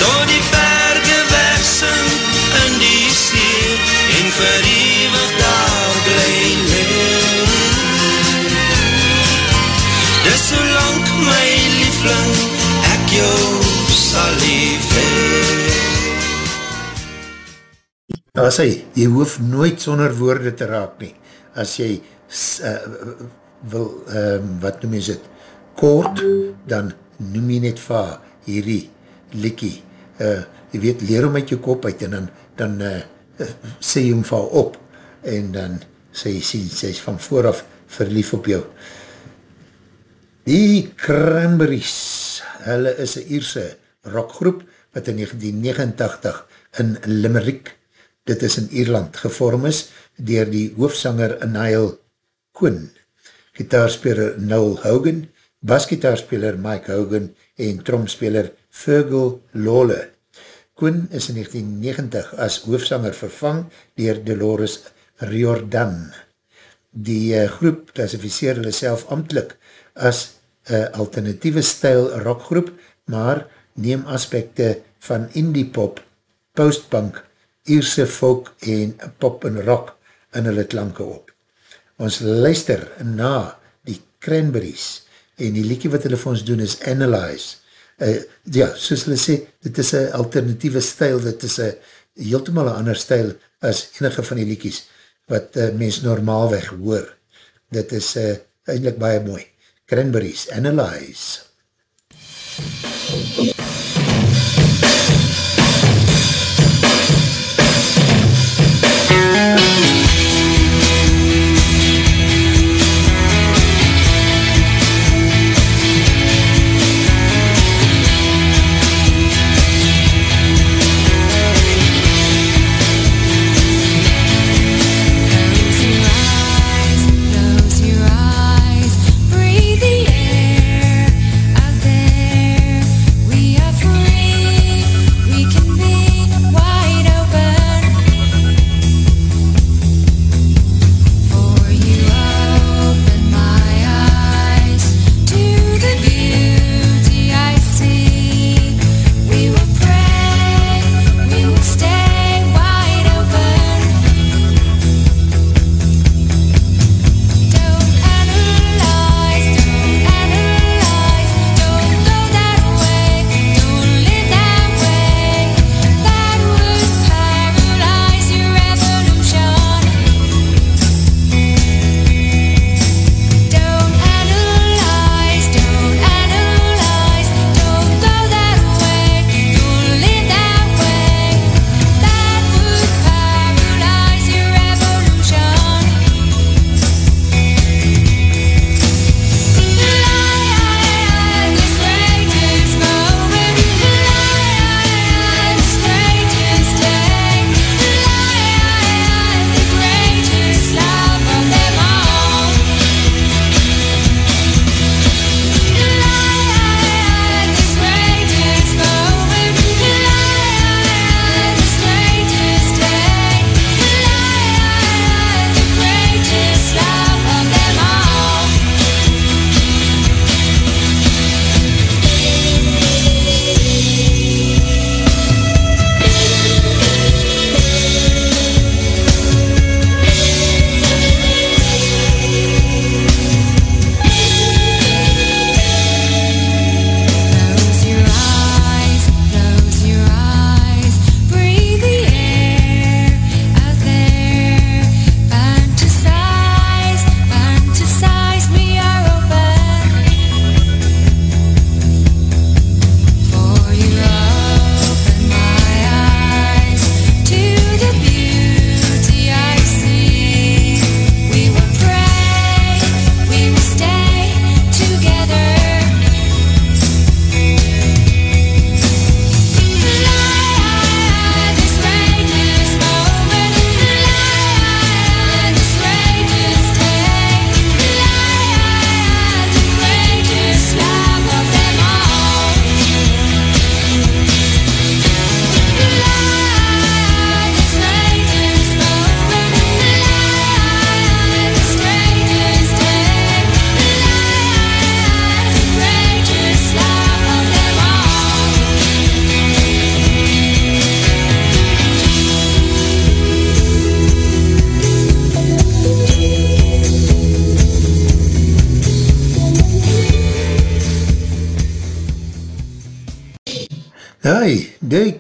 Tot die berge wegsink in die see En vir eeuwig daar bly leef Dis solang my liefling ek jou sal lief het As hy, jy hoef nooit sonder woorde te raak nie. As jy uh, wil, um, wat noem jy dit, kort, dan noem jy net va, hierdie likkie, uh, jy weet, leer om uit jou kop uit, en dan, dan uh, sê jy hom va op, en dan sê jy sien, sy is van vooraf verlief op jou. Die Cranberries, hulle is een Ierse rockgroep, wat in 1989 in Limerick, dit is in Ierland, gevorm is, dier die hoofsanger Niall Koen, gitaarspeler Noel Hogan, basgitaarspeler Mike Hogan en tromspeler Fergal Lole. Koen is in 1990 as hoofsanger vervang dier Dolores Riordan. Die uh, groep klassificeer hulle self amtlik as uh, alternatieve stijl rockgroep, maar neem aspekte van indie pop, postpunk, Ierse folk en pop en rock in hulle klanke op. Ons luister na die Cranberries en die liekie wat hulle vir ons doen is Analyze. Uh, ja, soos hulle sê, dit is een alternatieve stijl, dit is een heeltemal een ander stijl as enige van die liekies wat uh, mens normaalweg hoor. Dit is uh, eindelijk baie mooi. Cranberries, Analyze. Close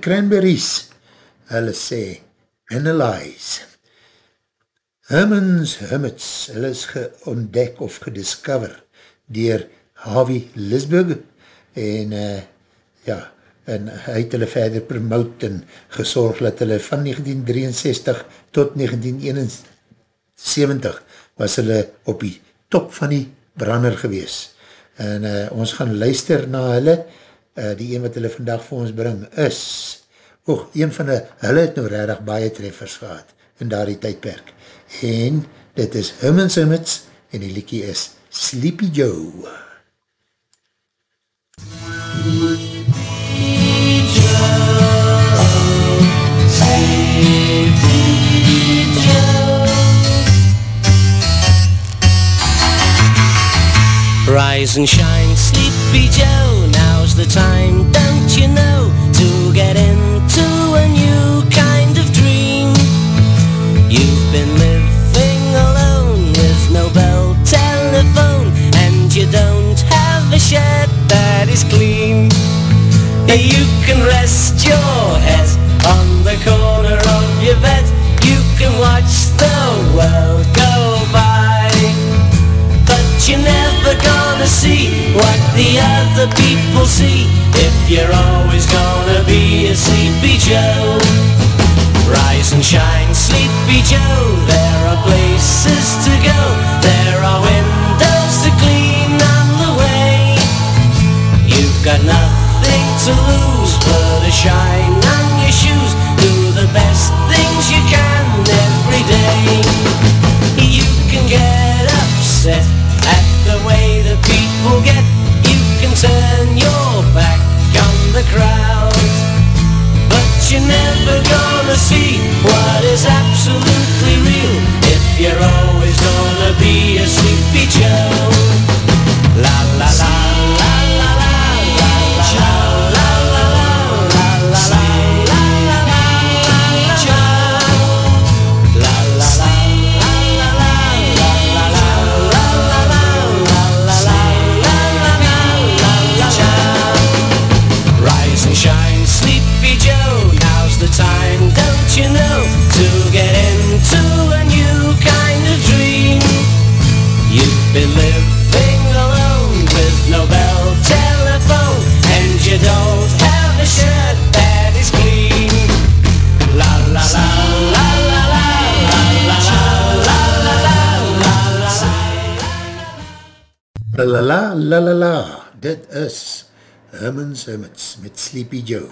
cranberries, hulle sê, Analyze. Hermans Hermits, hulle is geontdek of gediscover dier Harvey Lisburg en uh, ja, en hy het hulle verder promote en gesorg dat hulle van 1963 tot 1971 was hulle op die top van die brander gewees. En uh, ons gaan luister na hulle, uh, die een wat hulle vandag vir ons bring is, oog, een van die, hulle het nou redig baie treffers gehad in daar die tydperk. En dit is Hummins Hummits en die liekie is Sleepy Joe. Rise and shine, sleepy Joe, now's the time, don't you know, to get into a new kind of dream. You've been living alone with no bell telephone, and you don't have a shed that is clean. You can rest your head on the corner of your bed, you can watch the world go by. But you never never see what the other people see. If you're always gonna be a sleepy Joe Rise and shine, sleepy Joe. There are places to go. There are windows to clean on the way. You've got nothing to lose. But a shine on your shoes. Do the best things you can every day. You can get upset Turn your back on the crowd. But you're never gonna see what is absolutely real If you're always gonna be a sleepy Joe. La la la La la la la la la, dit is Hermans Hermits met Sleepy Joe.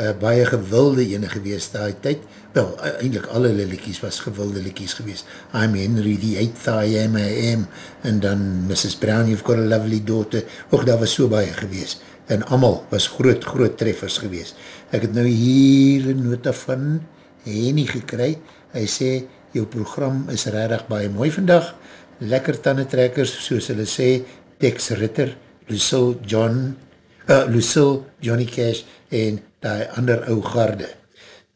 Uh, baie gewilde ene gewees daai tyd, wel, uh, eindelijk alle lillikies was gewilde likies gewees. I'm Henry, the eighth I am, I am, en dan Mrs. Brown, you've got a lovely daughter, ook daar was so baie gewees, en amal was groot, groot treffers gewees. Ek het nou hier een nota van Henny gekry, hy sê, jou program is rarig baie mooi vandag, lekker tandetrekkers, soos hulle sê, Tex Ritter, Lucille John, uh, Lucille, Johnny Cash en die ander ou garde.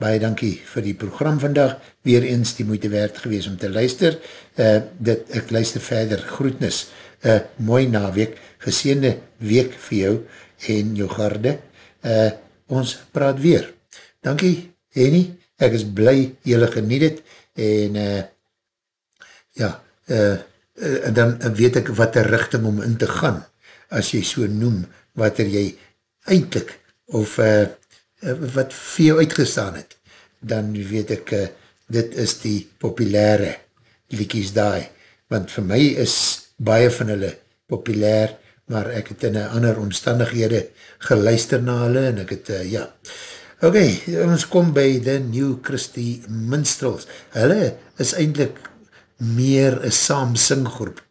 Baie dankie vir die program vandag, weer eens die moeite waard gewees om te luister. Uh, dit, ek luister verder, groetnis, uh, mooi naweek, geseende week vir jou en jou garde. Uh, ons praat weer. Dankie, Henny, ek is bly jylle geniet het en uh, ja, uh, uh, dan weet ek wat die richting om in te gaan, as jy so noem, wat er jy eindelijk, of uh, wat vir jou uitgestaan het, dan weet ek, uh, dit is die populaire liekies daai, want vir my is baie van hulle populair, maar ek het in ander omstandighede geluister na hulle, en ek het, uh, ja, ok, ons kom by the New Christie Minstrels, hulle is eindelijk meer een saam singgroep,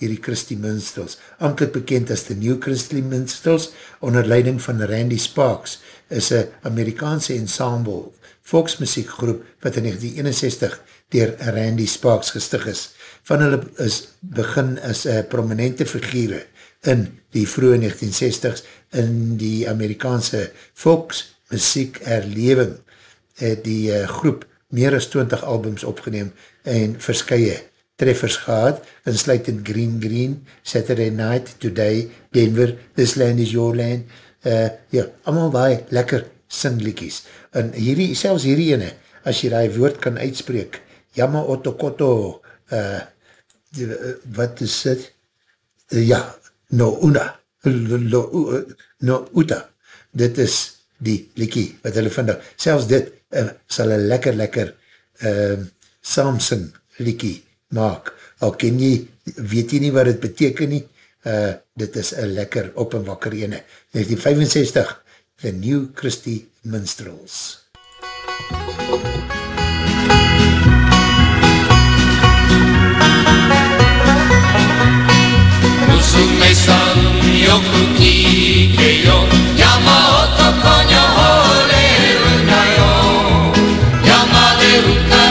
hierdie Christie Minstrels, amtelijk bekend as the New Christie Minstrels, onder leiding van Randy Sparks, is een Amerikaanse ensemble, volksmuziekgroep, wat in 1961 dier Randy Sparks gestig is. Van hulle is begin as prominente figure in die vroege 1960s in die Amerikaanse volksmuziek erleving, het die uh, groep meer as 20 albums opgeneem en verskye treffers gehad, insluitend Green Green, Saturday Night, Today, Denver, This Land is Your Land, uh, ja, allemaal die lekker singliekies. En hierdie, selfs hierdie ene, as jy die woord kan uitspreek, Yama Otokoto, uh, die, uh, wat is dit? Uh, ja, no una, no, uta, dit is die liekie wat hulle vandag, selfs dit uh, sal een lekker lekker uh, Samsung liekie maak, al ken jy, weet jy nie wat het beteken nie, uh, dit is een lekker op en wakker ene. 1965, The New Christie Minstrels. Musume-san, yoku kike yo Yama otoko ni Yama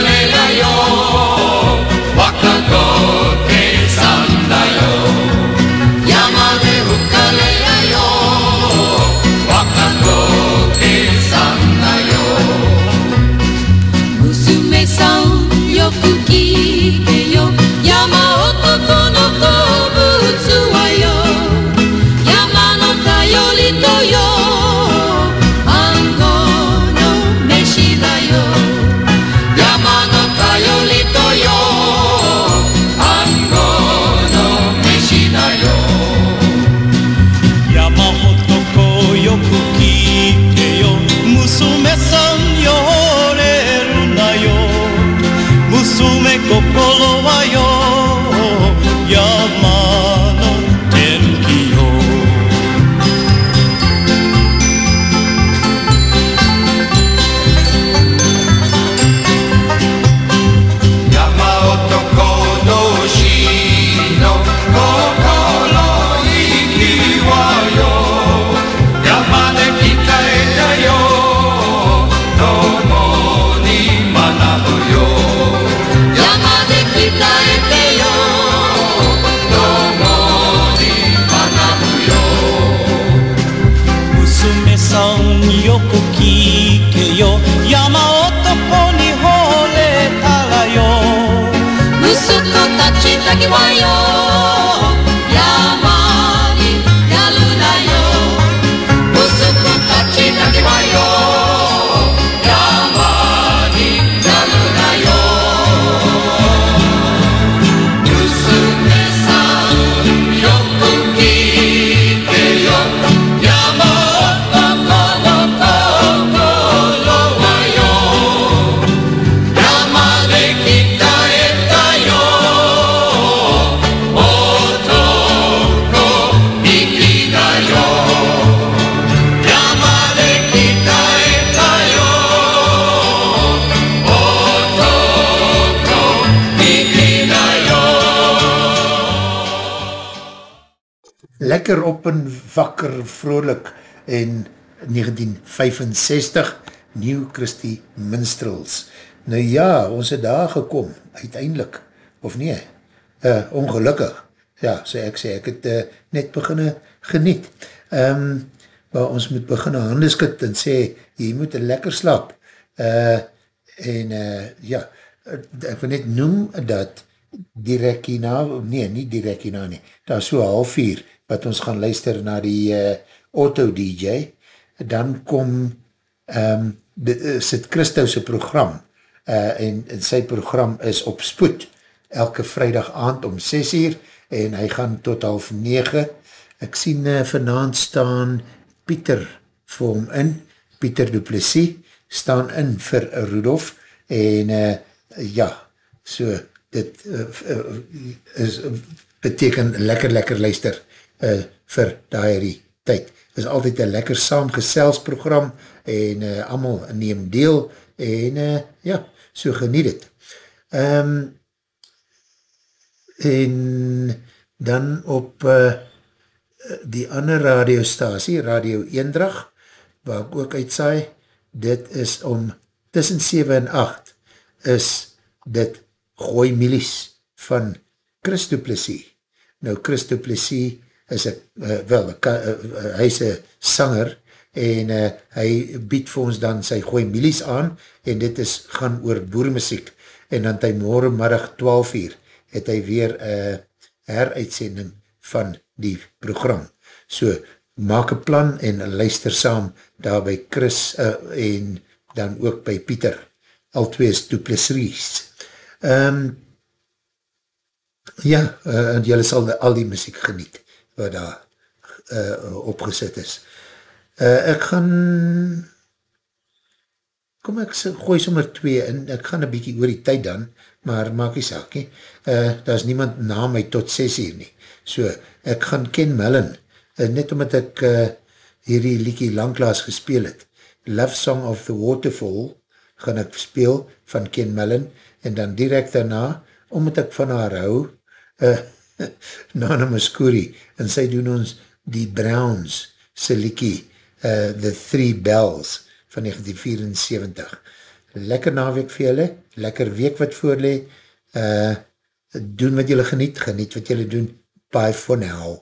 lekker op en wakker vrolik en 1965 New Christie Minstrels. Nou ja, ons het daar gekom, uiteindelik, of nie, uh, ongelukkig, ja, sê ek sê, ek het uh, net beginne geniet. Um, waar ons moet beginne handeskit en sê, jy moet lekker slaap. Uh, en uh, ja, ek wil net noem dat direct hierna, nee, nie direct hierna nie, daar so half vier, wat ons gaan luister na die uh, auto-DJ, dan kom um, de, uh, sit Christouse program, uh, en, en sy program is op spoed, elke vrijdag aand om 6 uur, en hy gaan tot half 9, ek sien uh, vanavond staan Pieter vir hom in, Pieter Duplessis, staan in vir Rudolf, en uh, ja, so, dit uh, uh, is, beteken lekker lekker luister uh, vir die tyd. Het is altyd een lekker saamgezelsprogram en uh, allemaal neem deel en uh, ja, so geniet het. Um, en dan op uh, die ander radiostasie, Radio Eendrag, waar ek ook uitsaai, dit is om tussen 7 en 8 is dit Gooi Milies van Chris Duplessis. Nou Chris Duplessis is een, uh, wel, uh, hy is een sanger en uh, hy bied vir ons dan sy Gooi Milies aan en dit is gaan oor boermuziek en dan hy morgenmiddag 12 uur het hy weer uh, heruitsending van die program. So, maak een plan en luister saam daar by Chris uh, en dan ook by Pieter al twee is Duplessis. Um, ja, uh, en jylle sal al die muziek geniet, wat daar uh, opgeset is. Uh, ek gaan, kom ek gooi sommer twee in, ek gaan een bykie oor die tyd dan, maar maak die saak, he. uh, daar is niemand na my tot 6 uur nie. So, ek gaan Ken Mellon, uh, net omdat ek uh, hierdie liekie langklaas gespeel het, Love Song of the Waterfall, gaan ek speel van Ken Mellon, en dan direct daarna, omdat ek van haar hou, uh, Nana Muscuri, en sy doen ons die Browns, sy liekie, uh, The Three Bells, van 1974. Lekker naweek vir julle, lekker week wat voorlee, uh, doen wat julle geniet, geniet wat julle doen, bye for now.